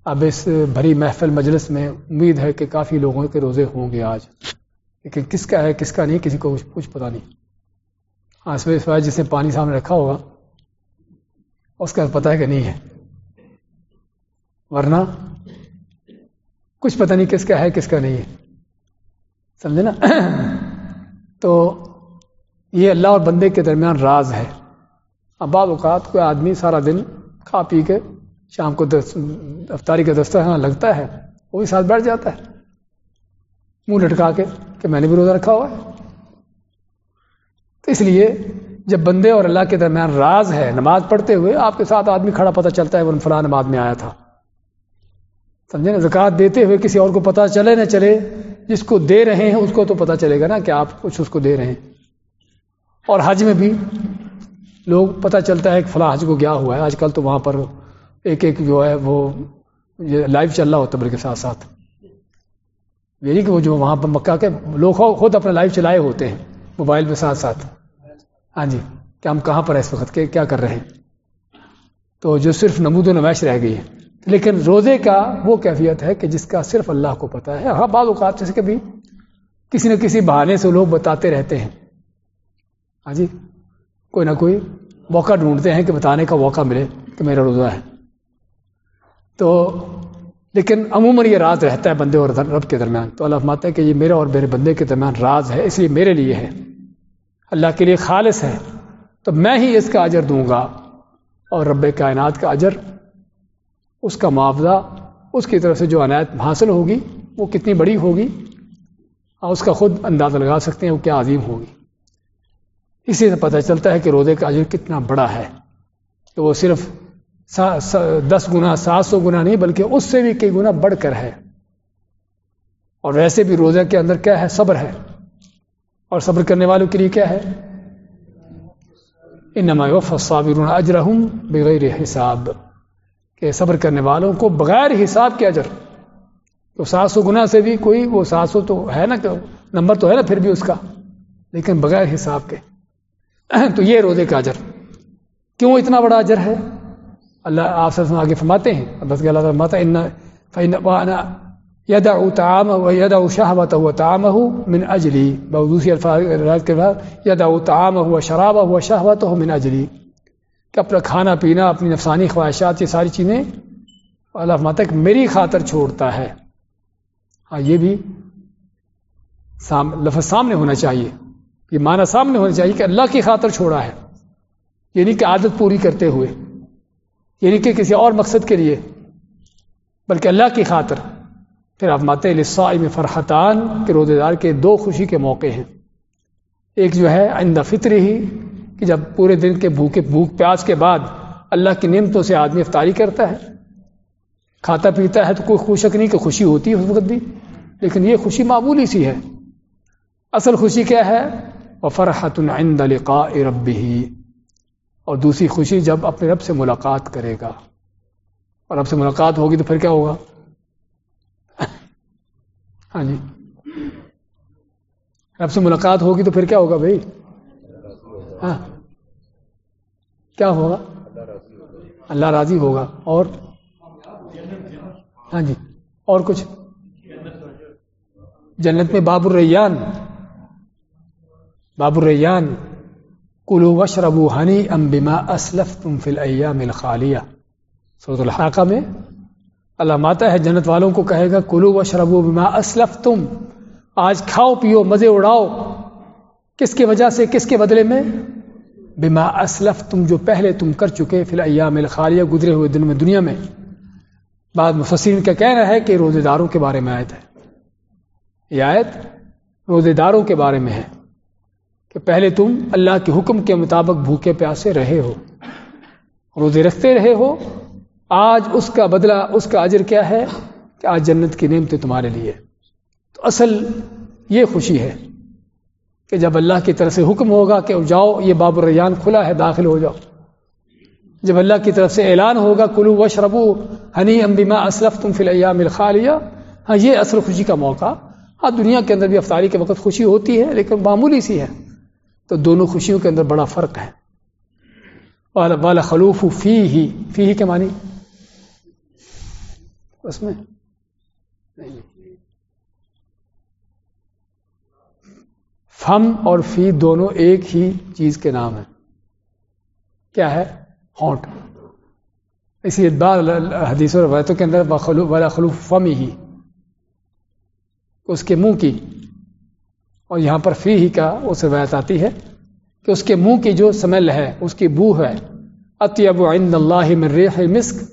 اب اس بھری محفل مجلس میں امید ہے کہ کافی لوگوں کے روزے ہوں گے آج۔ لیکن کس کا ہے کس کا نہیں کسی کو کچھ پتا نہیں۔ ہاں اس میں جس نے پانی سامنے رکھا ہوگا۔ اس کا پتہ ہے کہ نہیں ہے۔ ورنہ کچھ پتہ نہیں کس کا ہے، کس کا نہیں ہے۔ سمجھے نا؟ تو یہ اللہ اور بندے کے درمیان راز ہے۔ اب بعض اوقات کوئی آدمی سارا دن کھا پی کے شام کو افطاری کا دستہ ہاں لگتا ہے، وہ بھی ساتھ بیٹھ جاتا ہے۔ منہ لٹکا کے کہ میں نے بھی روزہ رکھا ہوا ہے۔ تو اس لیے جب بندے اور اللہ کے درمیان راز ہے، نماز پڑھتے ہوئے آپ کے ساتھ آدمی کھڑا پتہ چلتا ہے وہ فلاں نماز میں آیا تھا۔ سمجھے نا؟ زکوٰۃ دیتے ہوئے کسی اور کو پتہ چلے نہ چلے، جس کو دے رہے ہیں اس کو تو پتہ چلے گا نا کہ آپ کچھ اس کو دے رہے ہیں۔ اور حج میں بھی لوگ پتہ چلتا ہے کہ فلاں حج کو گیا ہوا ہے۔ آج کل تو وہاں پر ایک ایک جو ہے وہ لائیو چل رہا ہوتا ہے بلکہ ساتھ ساتھ۔ یہی کہ وہ جو وہاں پر مکہ کے لوگ خود اپنا لائیو چلائے ہوتے ہیں موبائل میں ساتھ ساتھ۔ ہاں جی کہ ہم کہاں پر ہیں اس وقت؟ کے کیا کر رہے ہیں؟ تو جو صرف نمود و نمائش رہ گئی ہے۔ لیکن روزے کا وہ کیفیت ہے کہ جس کا صرف اللہ کو پتا ہے۔ ہاں بعض اوقات جیسے کبھی کسی نہ کسی بہانے سے لوگ بتاتے رہتے ہیں۔ ہاں جی کوئی نہ کوئی موقع ڈھونڈتے ہیں کہ بتانے کا موقع ملے کہ میرا روزہ ہے۔ تو لیکن عموماً یہ راز رہتا ہے بندے اور رب کے درمیان۔ تو اللہ ماتا ہے کہ یہ میرا اور میرے بندے کے درمیان راز ہے، اس لیے میرے لیے ہے۔ اللہ کے لیے خالص ہے۔ تو میں ہی اس کا اجر دوں گا اور رب کائنات کا اجر اس کا معاوضہ، اس کی طرف سے جو عنایت حاصل ہوگی، وہ کتنی بڑی ہوگی، اور اس کا خود اندازہ لگا سکتے ہیں وہ کیا عظیم ہوگی۔ اسی سے پتہ چلتا ہے کہ روزے کا اجر کتنا بڑا ہے۔ کہ وہ صرف دس گنا سات سو گنا نہیں، بلکہ اس سے بھی کئی گنا بڑھ کر ہے۔ اور ویسے بھی روزہ کے اندر کیا ہے؟ صبر ہے۔ اور صبر کرنے والوں کے لیے کیا ہے؟ انما الصابرون اجرهم بغیر حساب۔ کہ صبر کرنے والوں کو بغیر حساب کے اجر۔ تو سات سو گنا سے بھی کوئی وہ سات سو تو ہے نا نمبر تو ہے نا پھر بھی اس کا، لیکن بغیر حساب کے۔ تو یہ روزے کا اجر۔ کیوں اتنا بڑا اجر ہے؟ اللہ آپ سے آگے فرماتے ہیں۔ بس اللہ فرماتا ان یدا تعام و یدا شہبت ہوا تعام من اجلی دوسری الفاظ کے بعد یدا تعام ہوا شراب ہوا شہبت ہو من اجلی اپنا کھانا پینا، اپنی نفسانی خواہشات، یہ ساری چیزیں اللہ ماتک میری خاطر چھوڑتا ہے۔ ہاں یہ بھی سام، لفظ سامنے ہونا چاہیے۔ یہ معنی سامنے ہونا چاہیے کہ اللہ کی خاطر چھوڑا ہے۔ یعنی کہ عادت پوری کرتے ہوئے۔ یعنی کہ کسی اور مقصد کے لیے۔ بلکہ اللہ کی خاطر۔ پھر آپ ماتے میں فرحتان کے روزے دار کے دو خوشی کے موقع ہیں۔ ایک جو ہے آئندہ فطر ہی کہ جب پورے دن کے بھوکے بھوک پیاس کے بعد اللہ کی نعمتوں سے آدمی افطاری کرتا ہے، کھاتا پیتا ہے تو کوئی خوشک نہیں کہ خوشی ہوتی ہے اس وقت بھی، لیکن یہ خوشی معمولی سی ہے۔ اصل خوشی کیا ہے؟ فرحت عند لقاء ربه۔ اور دوسری خوشی جب اپنے رب سے ملاقات کرے گا۔ اور رب سے ملاقات ہوگی تو پھر کیا ہوگا؟ ہاں جی۔ رب سے ملاقات ہوگی تو پھر کیا ہوگا بھائی؟ ہاں۔ کیا ہوگا؟ اللہ راضی ہوگا۔ اور؟ ہاں جی۔ اور کچھ؟ جنت میں باب الریان۔ باب الریان۔ کلو وشربو ہنی ام بما اسلف تم فل ایام الخالیہ۔ سعود الحاقہ میں اللہ ماتا ہے جنت والوں کو کہے گا کلو وشربو بما اسلف تم آج کھاؤ پیو مزے اڑاؤ۔ کس کی وجہ سے کس کے بدلے میں؟ بما اسلف تم جو پہلے تم کر چکے فی الایام الخالیہ، گزرے ہوئے دن میں دنیا میں۔ بعد مفسرین کا کہنا ہے کہ روزے داروں کے بارے میں آیت ہے۔ یہ آیت روزے داروں کے بارے میں ہے کہ پہلے تم اللہ کے حکم کے مطابق بھوکے پیاسے رہے ہو، روزے رکھتے رہے ہو۔ آج اس کا بدلہ، اس کا اجر کیا ہے؟ کہ آج جنت کی نعمتیں تمہارے لیے۔ تو اصل یہ خوشی ہے کہ جب اللہ کی طرف سے حکم ہوگا کہ جاؤ، یہ باب الریان کھلا ہے، داخل ہو جاؤ۔ جب اللہ کی طرف سے اعلان ہوگا کلو و شربو ہنی امبیما اسلف تم فی الایام الخالیہ۔ ہاں یہ اصل خوشی کا موقع۔ ہاں دنیا کے اندر بھی افطاری کے وقت خوشی ہوتی ہے، لیکن معمولی سی ہے۔ تو دونوں خوشیوں کے اندر بڑا فرق ہے۔ والا خلوف فی ہی فی ہی کے معنی؟ اس میں؟ فم اور فی دونوں ایک ہی چیز کے نام ہیں۔ کیا ہے؟ ہونٹ۔ اسی اعتبار حدیث و روایتوں کے اندر والا خلوف فم ہی، اس کے منہ کی۔ اور یہاں پر فی ہی کا اس روایت آتی ہے کہ اس کے منہ کی جو سمیل ہے، اس کی بو ہے، اطیب عند اللہ من ریح مسک،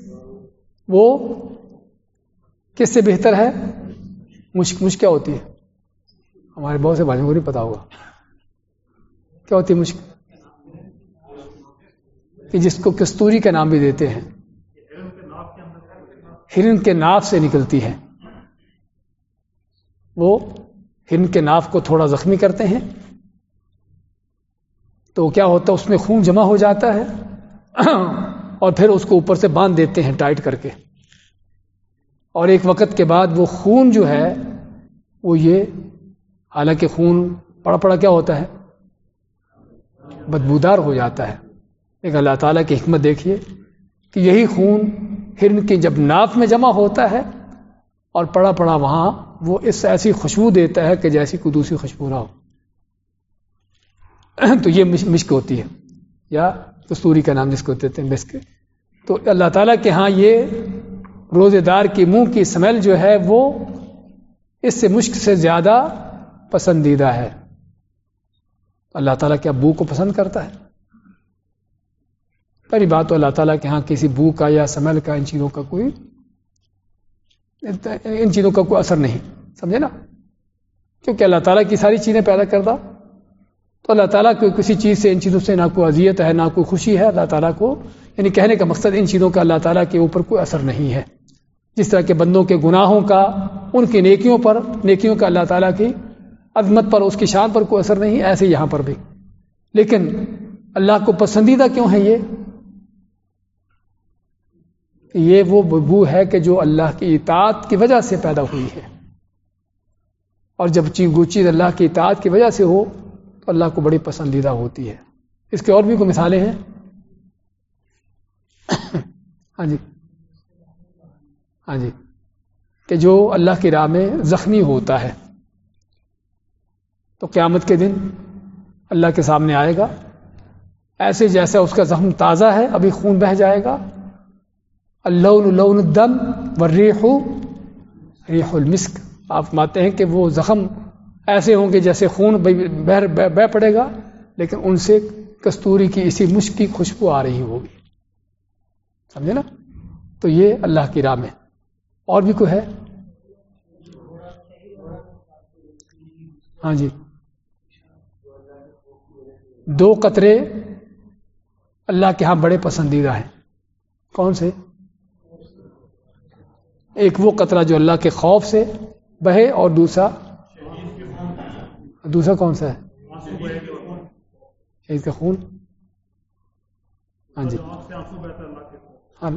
وہ کس سے بہتر ہے؟ مشک مشک ہوتی ہے۔ ہمارے بہت سے بھائیوں کو نہیں پتا ہوگا۔ کیا ہوتی ہے مشک کہ جس کو کستوری کا نام بھی دیتے ہیں، ہرن کے ناف سے نکلتی ہے۔ وہ ہرن کے ناف کو تھوڑا زخمی کرتے ہیں، تو کیا ہوتا ہے، اس میں خون جمع ہو جاتا ہے اور پھر اس کو اوپر سے باندھ دیتے ہیں ٹائٹ کر کے۔ اور ایک وقت کے بعد وہ خون جو ہے، وہ یہ حالانکہ خون پڑا پڑا کیا ہوتا ہے؟ بدبودار ہو جاتا ہے۔ ایک اللہ تعالیٰ کی حکمت دیکھیے کہ یہی خون ہرن کی جب ناف میں جمع ہوتا ہے اور پڑا پڑا وہاں وہ اس ایسی خوشبو دیتا ہے کہ جیسی کوئی دوسری خوشبو نہ ہو۔ تو یہ مشک ہوتی ہے۔ یا کستوری کا نام جس کو دیتے ہیں مسک تو اللہ تعالیٰ کے ہاں یہ روزے دار کی، منہ کی سمیل جو ہے وہ اس سے مشک سے زیادہ پسندیدہ ہے۔ اللہ تعالیٰ کیا بو کو پسند کرتا ہے۔ پہلی بات تو اللہ تعالیٰ کے ہاں کسی بو کا یا سمیل کا ان چیزوں کا کوئی ان چیزوں کا کوئی اثر نہیں، سمجھے نا؟ کیونکہ اللہ تعالیٰ کی ساری چیزیں پیدا کردہ۔ تو اللہ تعالیٰ کو کسی چیز سے ان چیزوں سے نہ کوئی اذیت ہے، نہ کوئی خوشی ہے، اللہ تعالیٰ کو یعنی کہنے کا مقصد ان چیزوں کا اللہ تعالیٰ کے اوپر کوئی اثر نہیں ہے۔ جس طرح کے بندوں کے گناہوں کا، ان کی نیکیوں پر، نیکیوں کا اللہ تعالیٰ کی عظمت پر اس کی شان پر کوئی اثر نہیں، ایسے یہاں پر بھی۔ لیکن اللہ کو پسندیدہ کیوں ہے یہ؟ یہ وہ بو ہے کہ جو اللہ کی اطاعت کی وجہ سے پیدا ہوئی ہے۔ اور جب چیز وہ چیز اللہ کی اطاعت کی وجہ سے ہو، تو اللہ کو بڑی پسندیدہ ہوتی ہے۔ اس کے اور بھی کوئی مثالیں ہیں؟ ہاں جی۔ ہاں جی۔ کہ جو اللہ کی راہ میں زخمی ہوتا ہے۔ تو قیامت کے دن اللہ کے سامنے آئے گا۔ ایسے جیسا اس کا زخم تازہ ہے، ابھی خون بہ جائے گا۔ اللہ لون الدم و ریح ریح المسک۔ آپ ماتے ہیں کہ وہ زخم ایسے ہوں گے جیسے خون بہ پڑے گا، لیکن ان سے کستوری کی اسی مشک کی خوشبو آ رہی ہوگی۔ سمجھے نا؟ تو یہ اللہ کی راہ میں۔ اور بھی کوئی ہے؟ ہاں جی۔ دو قطرے اللہ کے ہاں بڑے پسندیدہ ہیں۔ کون سے؟ ایک وہ قطرہ جو اللہ کے خوف سے بہے اور دوسرا دوسرا کون سا ہے؟ شہید کا خون۔ ہاں جی۔ ہاں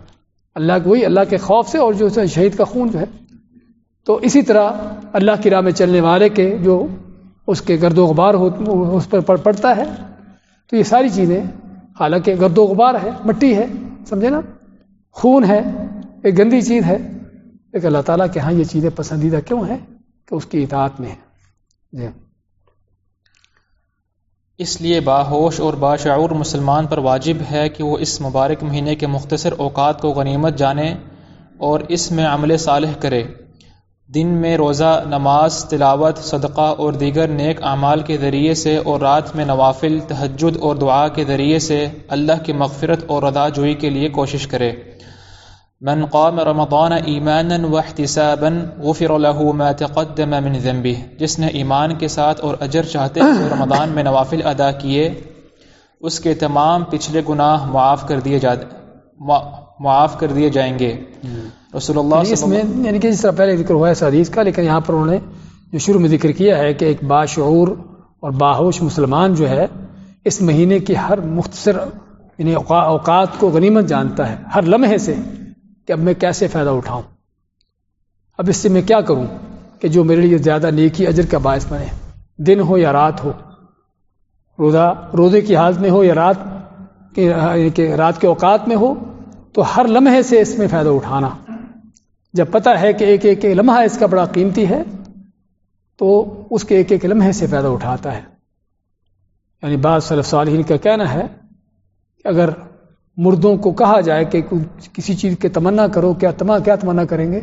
اللہ وہی اللہ کے خوف سے اور جو شہید کا خون جو ہے۔ تو اسی طرح اللہ کی راہ میں چلنے والے کے جو اس کے گرد و غبار ہو، اس پر پڑتا ہے۔ تو یہ ساری چیزیں، حالانکہ گرد و غبار ہے، مٹی ہے، سمجھے نا؟ خون ہے، ایک گندی چیز ہے، لیکن اللہ تعالیٰ کے ہاں یہ چیزیں پسندیدہ کیوں ہیں؟ کہ اس کی اطاعت میں ہے جی ہاں۔ اس لیے باہوش اور باشعور مسلمان پر واجب ہے کہ وہ اس مبارک مہینے کے مختصر اوقات کو غنیمت جانے اور اس میں عمل صالح کرے۔ دن میں روزہ، نماز، تلاوت، صدقہ اور دیگر نیک اعمال کے ذریعے سے اور رات میں نوافل، تہجد اور دعا کے ذریعے سے اللہ کی مغفرت اور رضا جوئی کے لیے کوشش کرے۔ من قام رمضان ایمانا واحتسابا غفر له ما تقدم من ذنبه۔ جس نے ایمان کے ساتھ اور اجر چاہتے ہوئے رمضان میں نوافل ادا کیے، اس کے تمام پچھلے گناہ معاف کر دیے جا معاف کر دیے جائیں گے۔ رسول اللہ یعنی اس میں یعنی کہ جس طرح پہلے ذکر ہوا ہے اس حدیث کا لیکن یہاں پر انہوں نے جو شروع میں ذکر کیا ہے کہ ایک باشعور اور باہوش مسلمان جو ہے اس مہینے کی ہر مختصر یعنی اوقات کو غنیمت جانتا ہے ہر لمحے سے کہ اب میں کیسے فائدہ اٹھاؤں؟ اب اس سے میں کیا کروں کہ جو میرے لیے زیادہ نیکی اجر کا باعث بنے؟ دن ہو یا رات ہو؟ روزہ روزے کی حالت میں ہو یا رات کہ رات کے اوقات میں ہو تو ہر لمحے سے اس میں فائدہ اٹھانا۔ جب پتہ ہے کہ ایک ایک لمحہ اس کا بڑا قیمتی ہے، تو اس کے ایک ایک لمحے سے فائدہ اٹھاتا ہے۔ یعنی بعض صلی صالحین کا کہنا ہے کہ اگر مردوں کو کہا جائے کہ کسی چیز کے تمنا کرو، کیا تما، کیا تمنا کریں گے؟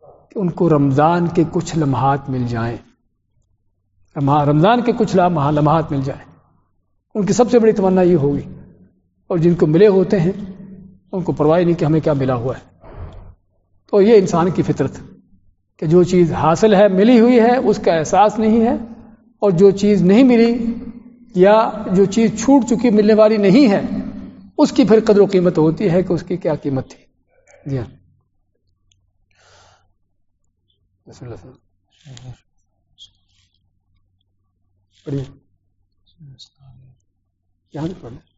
کہ ان کو رمضان کے کچھ لمحات مل جائیں۔ رمضان کے کچھ لمحات مل جائیں۔ ان کی سب سے بڑی تمنا یہ ہوگی۔ اور جن کو ملے ہوتے ہیں، ان کو پرواہ نہیں کہ ہمیں کیا ملا ہوا ہے۔ تو یہ انسان کی فطرت کہ جو چیز حاصل ہے، ملی ہوئی ہے، اس کا احساس نہیں ہے اور جو چیز نہیں ملی یا جو چیز چھوٹ چکی ملنے والی نہیں ہے، اس کی پھر قدر و قیمت ہوتی ہے کہ اس کی کیا قیمت تھی۔ جی ہاں۔ پڑھیے۔ یہاں پڑھیں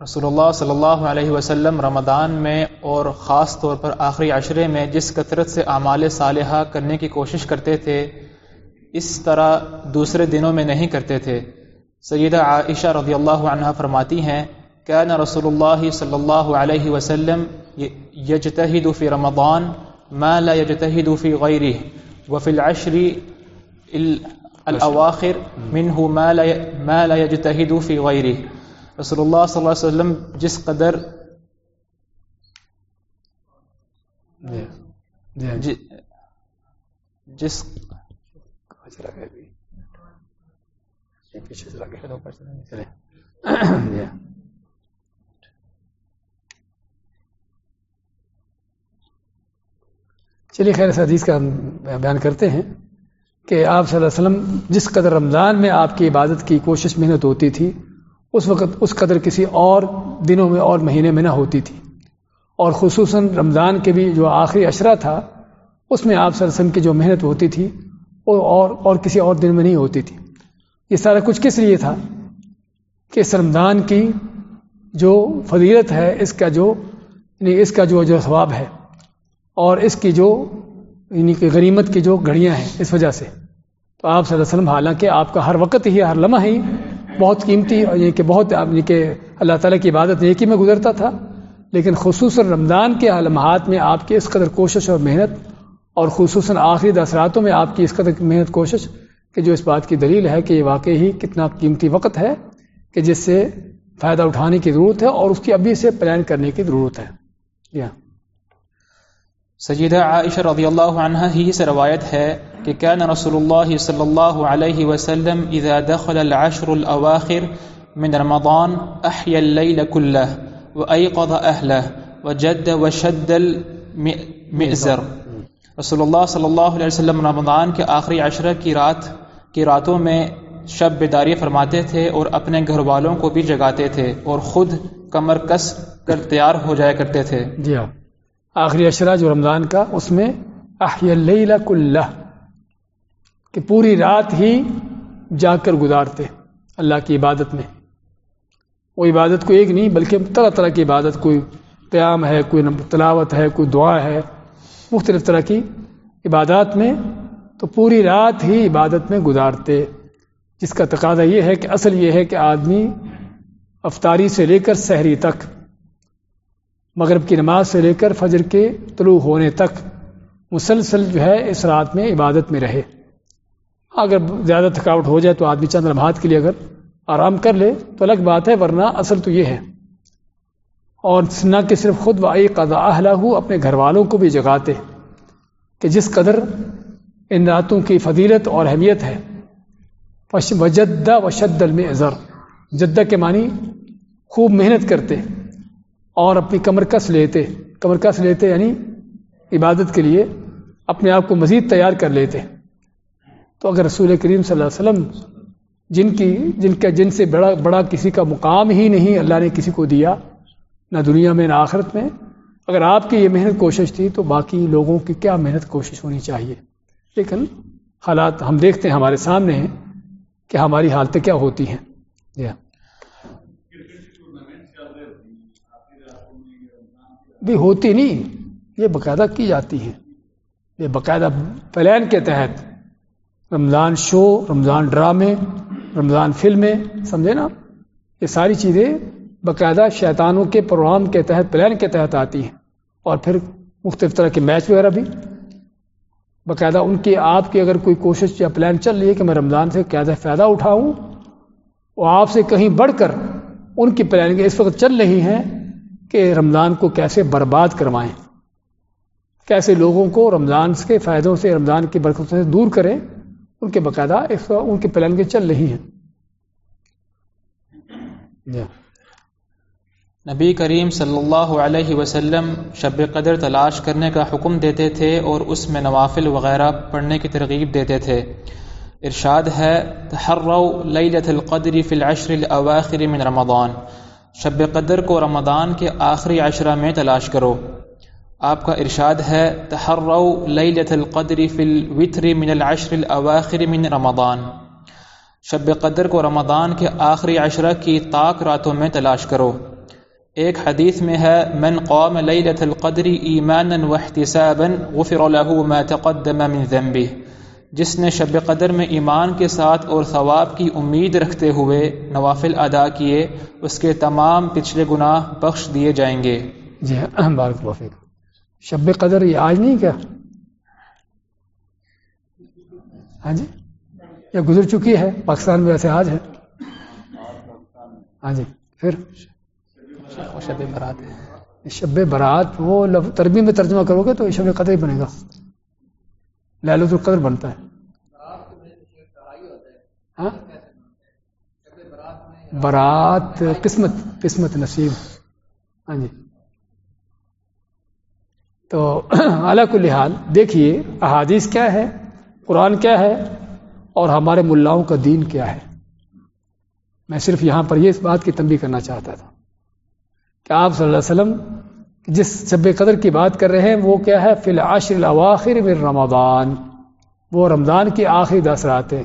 رسول اللہ صلی اللہ علیہ وسلم رمضان میں اور خاص طور پر آخری عشرے میں جس کثرت سے اعمال صالحہ کرنے کی کوشش کرتے تھے اس طرح دوسرے دنوں میں نہیں کرتے تھے۔ سیدہ عائشہ رضی اللہ عنہ فرماتی ہیں كان رسول الله صلی اللہ علیہ وسلم يجتهد في رمضان ما لا يجتهد في غيره وفي العشر الاواخر منه ما لا يجتهد في غيره رسول اللہ صلی اللہ علیہ وسلم جس قدر جس چلیے خیر اس حدیث کا ہم بیان کرتے ہیں کہ آپ صلی اللہ علیہ وسلم جس قدر رمضان میں آپ کی عبادت کی کوشش محنت ہوتی تھی اس وقت اس قدر کسی اور دنوں میں اور مہینے میں نہ ہوتی تھی۔ اور خصوصاً رمضان کے بھی جو آخری اشرہ تھا، اس میں آپ صلی کی جو محنت ہوتی تھی، وہ اور اور کسی اور دن میں نہیں ہوتی تھی۔ یہ سارا کچھ کس لیے تھا؟ کہ اس رمضان کی جو فضیلت ہے، اس کا جو یعنی اس کا جو جو ثواب ہے، اور اس کی جو یعنی کہ غنیمت کی جو گھڑیاں ہیں، اس وجہ سے۔ تو آپ صلی اللہ علیہ وسلم، حالانکہ آپ کا ہر وقت ہی، ہر لمحہ ہی بہت قیمتی اور یہ کہ بہت یعنی کہ اللہ تعالیٰ کی عبادت نیکی میں گزرتا تھا، لیکن خصوصاً رمضان کے لمحات میں آپ کی اس قدر کوشش اور محنت اور خصوصاً آخری دس راتوں میں آپ کی اس قدر محنت کوشش کہ جو اس بات کی دلیل ہے کہ یہ واقعی ہی کتنا قیمتی وقت ہے کہ جس سے فائدہ اٹھانے کی ضرورت ہے اور اس کی ابھی سے پلان کرنے کی ضرورت ہے۔ یا سیدہ عائشہ رضی اللہ عنہ ہی سے روایت ہے کہ كان رسول اللہ صلی اللہ علیہ وسلم اذا دخل العشر الاواخر من رمضان احيا الليل كله وایقظ اهله وجد وشد المئزر رسول اللہ صلی اللہ علیہ وسلم رمضان کے آخری عشرہ کی رات کی راتوں میں شب بیداری فرماتے تھے اور اپنے گھر والوں کو بھی جگاتے تھے اور خود کمر کس کر تیار ہو جایا کرتے تھے۔ جی ہاں۔ آخری اشرا جو رمضان کا، اس میں اللیل کلہ، کہ پوری رات ہی جا کر گزارتے اللہ کی عبادت میں۔ وہ عبادت کو ایک نہیں، بلکہ طرح طرح کی عبادت، کوئی قیام ہے، کوئی تلاوت ہے، کوئی دعا ہے، مختلف طرح کی عبادات میں تو پوری رات ہی عبادت میں گزارتے۔ جس کا تقاضا یہ ہے کہ، اصل یہ ہے کہ آدمی افطاری سے لے کر سحری تک مغرب کی نماز سے لے کر فجر کے طلوع ہونے تک مسلسل جو ہے اس رات میں عبادت میں رہے۔ اگر زیادہ تھکاوٹ ہو جائے تو آدمی چند لمحات کے لیے اگر آرام کر لے تو الگ بات ہے، ورنہ اصل تو یہ ہے۔ اور نہ کہ صرف خود وائی قضا ہو اپنے گھر والوں کو بھی جگاتے کہ جس قدر ان راتوں کی فضیلت اور اہمیت ہے۔ وجدہ وشد اظہر جدہ کے معنی خوب محنت کرتے۔ اور اپنی کمر کس لیتے، کمر کس لیتے یعنی عبادت کے لیے اپنے آپ کو مزید تیار کر لیتے۔ تو اگر رسول کریم صلی اللہ علیہ وسلم جن کی، جن کا جن سے بڑا بڑا کسی کا مقام ہی نہیں اللہ نے کسی کو دیا، نہ دنیا میں، نہ آخرت میں، اگر آپ کی یہ محنت کوشش تھی تو باقی لوگوں کی کیا محنت کوشش ہونی چاہیے؟ لیکن حالات ہم دیکھتے ہیں، ہمارے سامنے ہیں کہ ہماری حالتیں کیا ہوتی ہیں۔ جی ہاں۔ بھی ہوتی نہیں، یہ باقاعدہ کی جاتی ہیں۔ یہ باقاعدہ پلان کے تحت رمضان شو، رمضان ڈرامے رمضان فلمیں سمجھے نا؟ یہ ساری چیزیں باقاعدہ شیطانوں کے پروگرام کے تحت، پلان کے تحت آتی ہیں۔ اور پھر مختلف طرح کے میچ وغیرہ بھی۔ باقاعدہ ان کی، آپ کی اگر کوئی کوشش یا پلان چل رہی ہے کہ میں رمضان سے کیا فائدہ اٹھاؤں، وہ آپ سے کہیں بڑھ کر ان کی پلاننگ اس وقت چل رہی ہیں کہ رمضان کو کیسے برباد کروائیں، کیسے لوگوں کو رمضان کے فائدوں سے، رمضان کی برکتوں سے دور کریں، ان کے باقاعدہ اس وقت ان کی پلاننگیں چل رہی ہیں۔ جی۔ نبی کریم صلی اللہ علیہ وسلم شب قدر تلاش کرنے کا حکم دیتے تھے اور اس میں نوافل وغیرہ پڑھنے کی ترغیب دیتے تھے۔ ارشاد ہے لیلت القدر فی العشر الاواخر من رمضان۔ شب قدر کو رمضان کے آخری عشرہ میں تلاش کرو۔ آپ کا ارشاد ہے تحرو لیلت القدر فی الوتر من العشر الاواخر من رمضان۔ شب قدر کو رمضان کے آخری عشرہ کی طاق راتوں میں تلاش کرو۔ ایک حدیث میں ہے، من قام لیلت القدر ایمانا واحتسابا غفر له ما تقدم من ذنبه۔ جس نے شب قدر میں ایمان کے ساتھ اور ثواب کی امید رکھتے ہوئے نوافل ادا کیے اس کے تمام پچھلے گناہ بخش دیے جائیں گے۔ جی بارک شب قدر یہ آج نہیں کیا؟ ہاں جی؟ یا گزر چکی ہے؟ پاکستان میں ویسے آج ہے۔ ہاں جی پھر؟ شب برات۔ ہے شب برات وہ تربی میں ترجمہ کرو گے تو شب قدر ہی بنے گا۔ لالت القدر بنتا ہے۔ ہاں؟ برات قسمت قسمت نصیب۔ ہاں جی۔ تو اعلیٰ کل حال دیکھیے احادیث کیا ہے، قرآن کیا ہے اور ہمارے ملاؤں کا دین کیا ہے۔ میں صرف یہاں پر یہ اس بات کی تنبیہ کرنا چاہتا تھا کہ آپ صلی اللہ علیہ وسلم جس شب قدر کی بات کر رہے ہیں، وہ کیا ہے؟ فی العاشر الاواخر من رمضان۔ وہ رمضان کی آخری دس راتیں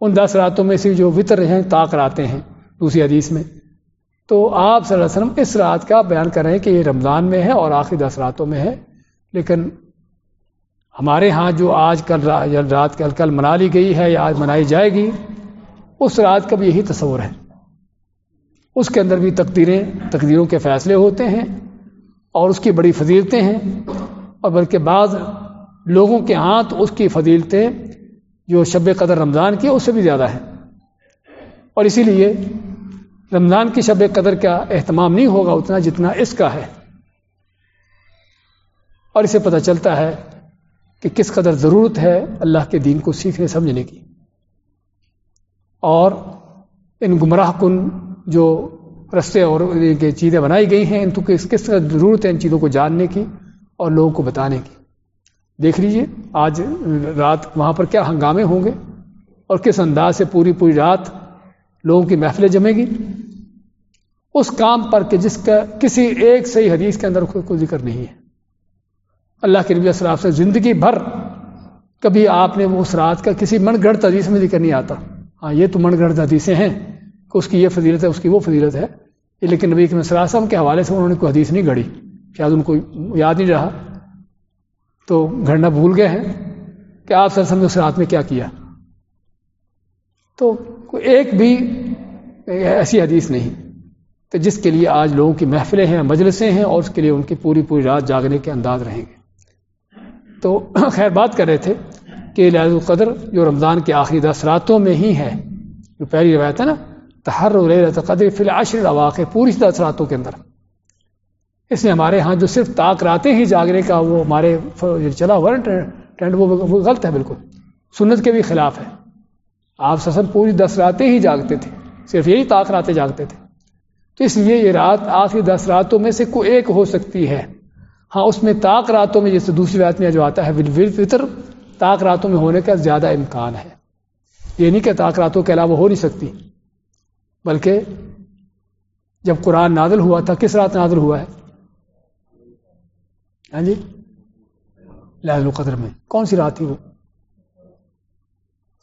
ان دس راتوں میں سے جو وطر ہیں، طاق راتے ہیں۔ دوسری حدیث میں۔ تو آپ صلی اللہ علیہ وسلم اس رات کا بیان کر رہے ہیں کہ یہ رمضان میں ہے اور آخری دس راتوں میں ہے۔ لیکن ہمارے ہاں جو آج کل رات کل کل منا لی گئی ہے، یا آج منائی جائے گی، اس رات کا بھی یہی تصور ہے۔ اس کے اندر بھی تقدیریں، تقدیروں کے فیصلے ہوتے ہیں۔ اور اس کی بڑی فضیلتیں ہیں اور بلکہ بعض لوگوں کے ہاں تو اس کی فضیلتیں جو شب قدر رمضان کی اس سے بھی زیادہ ہیں۔ اور اسی لیے رمضان کی شب قدر کا اہتمام نہیں ہوگا اتنا جتنا اس کا ہے۔ اور اسے پتہ چلتا ہے کہ کس قدر ضرورت ہے اللہ کے دین کو سیکھنے، سمجھنے کی۔ اور ان گمراہ کن جو رستے اور چیزیں بنائی گئی ہیں، ان کو کس کس طرح ضرورت ہے ان چیزوں کو جاننے کی اور لوگوں کو بتانے کی؟ دیکھ لیجیے، آج رات وہاں پر کیا ہنگامے ہوں گے؟ اور کس انداز سے پوری پوری رات لوگوں کی محفلیں جمے گی؟ اس کام پر کہ جس کا کسی ایک صحیح حدیث کے اندر کوئی ذکر نہیں ہے۔ اللہ کے نبی السلام سے زندگی بھر کبھی آپ نے اس رات کا کسی من گڑھ حدیث میں ذکر نہیں آتا۔ ہاں یہ تو من گڑھ حدیثیں ہیں۔ کہ اس کی یہ فضیلت ہے، اس کی وہ فضیلت ہے۔ لیکن نبی کے وسلم کے حوالے سے انہوں نے کوئی حدیث نہیں گھڑی شاید ان کو یاد نہیں رہا۔ تو گھڑنا بھول گئے ہیں کہ آپ سر نے اس رات میں کیا کیا۔ تو ایک بھی ایسی حدیث نہیں۔ کہ جس کے لیے آج لوگوں کی محفلیں ہیں، مجلسیں ہیں، اور اس کے لیے ان کی پوری پوری رات جاگنے کے انداز رہیں گے۔ تو خیر، بات کر رہے تھے کہ لہٰذ القدر جو رمضان کے آخری دس راتوں میں ہی ہے، جو پہلی روایت ہے نا تہر قدر فی العشر واقع پوری دس راتوں کے اندر۔ اس میں ہمارے ہاں جو صرف طاق راتیں ہی جاگنے کا وہ ہمارے چلا ہوا ٹرینڈ وہ غلط ہے بالکل۔ سنت کے بھی خلاف ہے۔ آپ سسن پوری دس راتیں ہی جاگتے تھے، صرف یہی طاق راتیں جاگتے تھے۔ تو اس لیے یہ رات آخری دس راتوں میں سے کوئی ایک ہو سکتی ہے۔ ہاں اس میں طاق راتوں میں جیسے دوسری رات میں جو آتا ہے فطر، طاق راتوں میں ہونے کا زیادہ امکان ہے۔ یہ نہیں کہ طاق راتوں کے علاوہ ہو نہیں سکتی۔ بلکہ جب قرآن نادل ہوا تھا، کس رات نادل ہوا ہے؟ ہاں جی؟ لہذ القدر میں۔ کون سی رات تھی وہ؟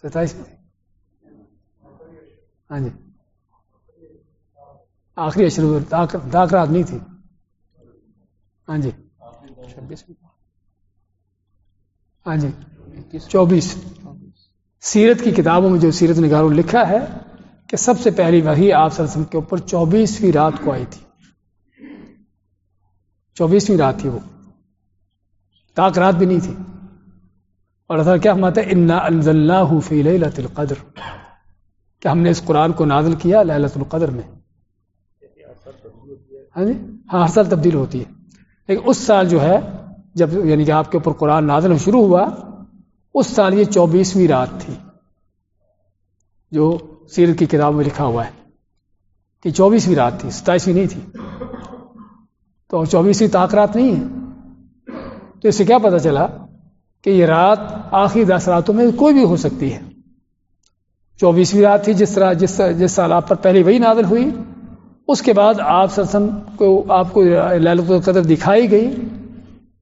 ستائیس میں ہاں جی۔ آخری اشر داک رات نہیں تھی۔ ہاں جی۔ ہاں جی۔ چوبیس۔ سیرت کی کتابوں میں جو سیرت نگاروں لکھا ہے کہ سب سے پہلی وہی آپ سرسم کے اوپر چوبیسویں رات کو آئی تھی۔ چوبیسویں رات تھی وہ۔ تاک رات بھی نہیں تھی۔ اور اثر کیا ہے، انا انزلناہ فی لیلت القدر کہ ہم نے اس قرآن کو نازل کیا لیلت القدر میں۔ ہاں جی؟ ہاں ہر سال تبدیل ہوتی ہے۔ لیکن اس سال جو ہے، جب یعنی کہ آپ کے اوپر قرآن نازل شروع ہوا، اس سال یہ چوبیسویں رات تھی۔ جو سیرت کی کتاب میں لکھا ہوا ہے کہ چوبیسویں رات تھی، ستائیسویں نہیں تھی۔ تو چوبیسویں تاک رات نہیں ہے۔ تو اس سے کیا پتا چلا کہ یہ رات آخری دس راتوں میں کوئی بھی ہو سکتی ہے۔ چوبیسویں رات تھی، جس طرح، جس جس سال آپ پر پہلی وہی نازل ہوئی، اس کے بعد آپ سرسم کو، آپ کو للت القدر دکھائی گئی۔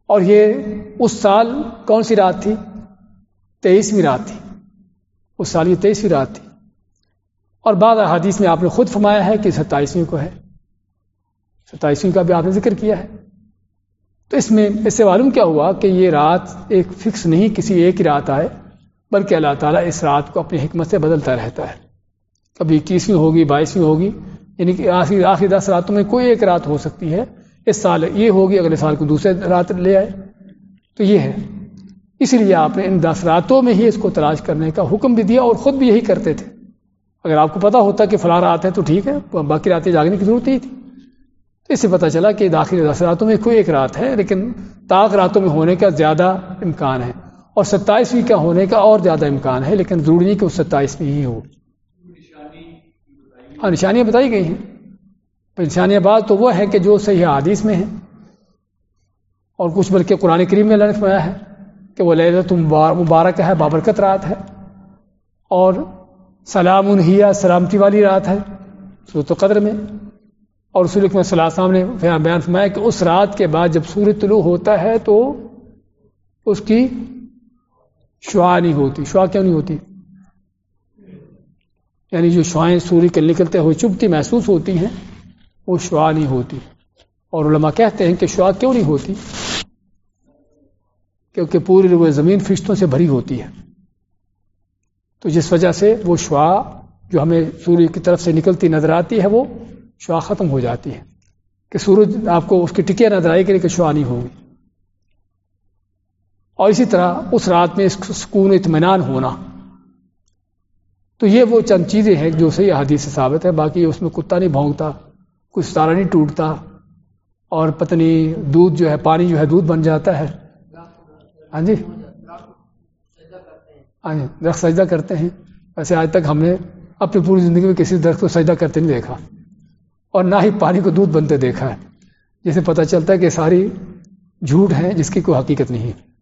اور یہ اس سال کون سی رات تھی؟ تیئیسویں رات تھی۔ اس سال یہ تیئیسویں رات تھی۔ اور بعض احادیث میں آپ نے خود فرمایا ہے کہ ستائیسویں کو ہے۔ ستائیسویں کا بھی آپ نے ذکر کیا ہے۔ تو اس میں اس سے معلوم کیا ہوا کہ یہ رات ایک فکس نہیں کسی ایک ہی رات آئے، بلکہ اللہ تعالیٰ اس رات کو اپنی حکمت سے بدلتا رہتا ہے۔ کبھی اکیسویں ہوگی، بائیسویں ہوگی یعنی کہ آخری آخری دس راتوں میں کوئی ایک رات ہو سکتی ہے۔ اس سال یہ ہوگی، اگلے سال کو دوسرے رات لے آئے۔ تو یہ ہے۔ اسی لیے آپ نے ان دس راتوں میں ہی اس کو تلاش کرنے کا حکم بھی دیا اور خود بھی یہی کرتے تھے۔ اگر آپ کو پتا ہوتا کہ فلاں رات ہے تو ٹھیک ہے، باقی راتیں جاگنے کی ضرورت نہیں تھی۔ تو اس سے پتا چلا کہ داخلی دس راتوں میں کوئی ایک رات ہے، لیکن طاق راتوں میں ہونے کا زیادہ امکان ہے۔ اور ستائیسویں کا ہونے کا اور زیادہ امکان ہے، لیکن ضروری نہیں کہ وہ ستائیسویں ہی ہو۔ ہاں نشانیاں بتائی گئی ہیں۔ نشانیاں بعض تو وہ ہے کہ جو صحیح حادیث میں ہیں۔ اور کچھ بلکہ قرآن کریم میں لنف میں ہے کہ وہ لہذا مبارک ہے، بابرکت رات ہے۔ اور سلام انہیا سلامتی والی رات ہے صورت قدر میں۔ اور رسول صلی اللہ علیہ وسلم نے بیان فرمایا کہ اس رات کے بعد جب سورج طلوع ہوتا ہے تو اس کی شعا نہیں ہوتی۔ شعا کیوں نہیں ہوتی؟ یعنی جو شعائیں سورج کے نکلتے ہوئے چبتی محسوس ہوتی ہیں، وہ شعا نہیں ہوتی۔ اور علماء کہتے ہیں کہ شعا کیوں نہیں ہوتی؟ کیونکہ پوری وہ زمین فرشتوں سے بھری ہوتی ہے۔ تو جس وجہ سے وہ شعا جو ہمیں سورج کی طرف سے نکلتی نظر آتی ہے، وہ شعا ختم ہو جاتی ہے کہ سورج آپ کو اس کی ٹکیا نظر آئے گی کہ شعا نہیں ہوگی۔ اور اسی طرح اس رات میں سکون اطمینان ہونا۔ تو یہ وہ چند چیزیں ہیں جو صحیح حدیث سے ثابت ہے باقی اس میں کتا نہیں بھونگتا کچھ تارا نہیں ٹوٹتا، اور پتنی دودھ جو ہے، پانی جو ہے، دودھ بن جاتا ہے۔ ہاں جی؟ ہاں درخت سجدہ کرتے ہیں۔ ویسے آج تک ہم نے اپنی پوری زندگی میں کسی درخت کو سجدہ کرتے نہیں دیکھا۔ اور نہ ہی پانی کو دودھ بنتے دیکھا ہے۔ جسے پتہ چلتا ہے کہ ساری جھوٹ ہے جس کی کوئی حقیقت نہیں ہے۔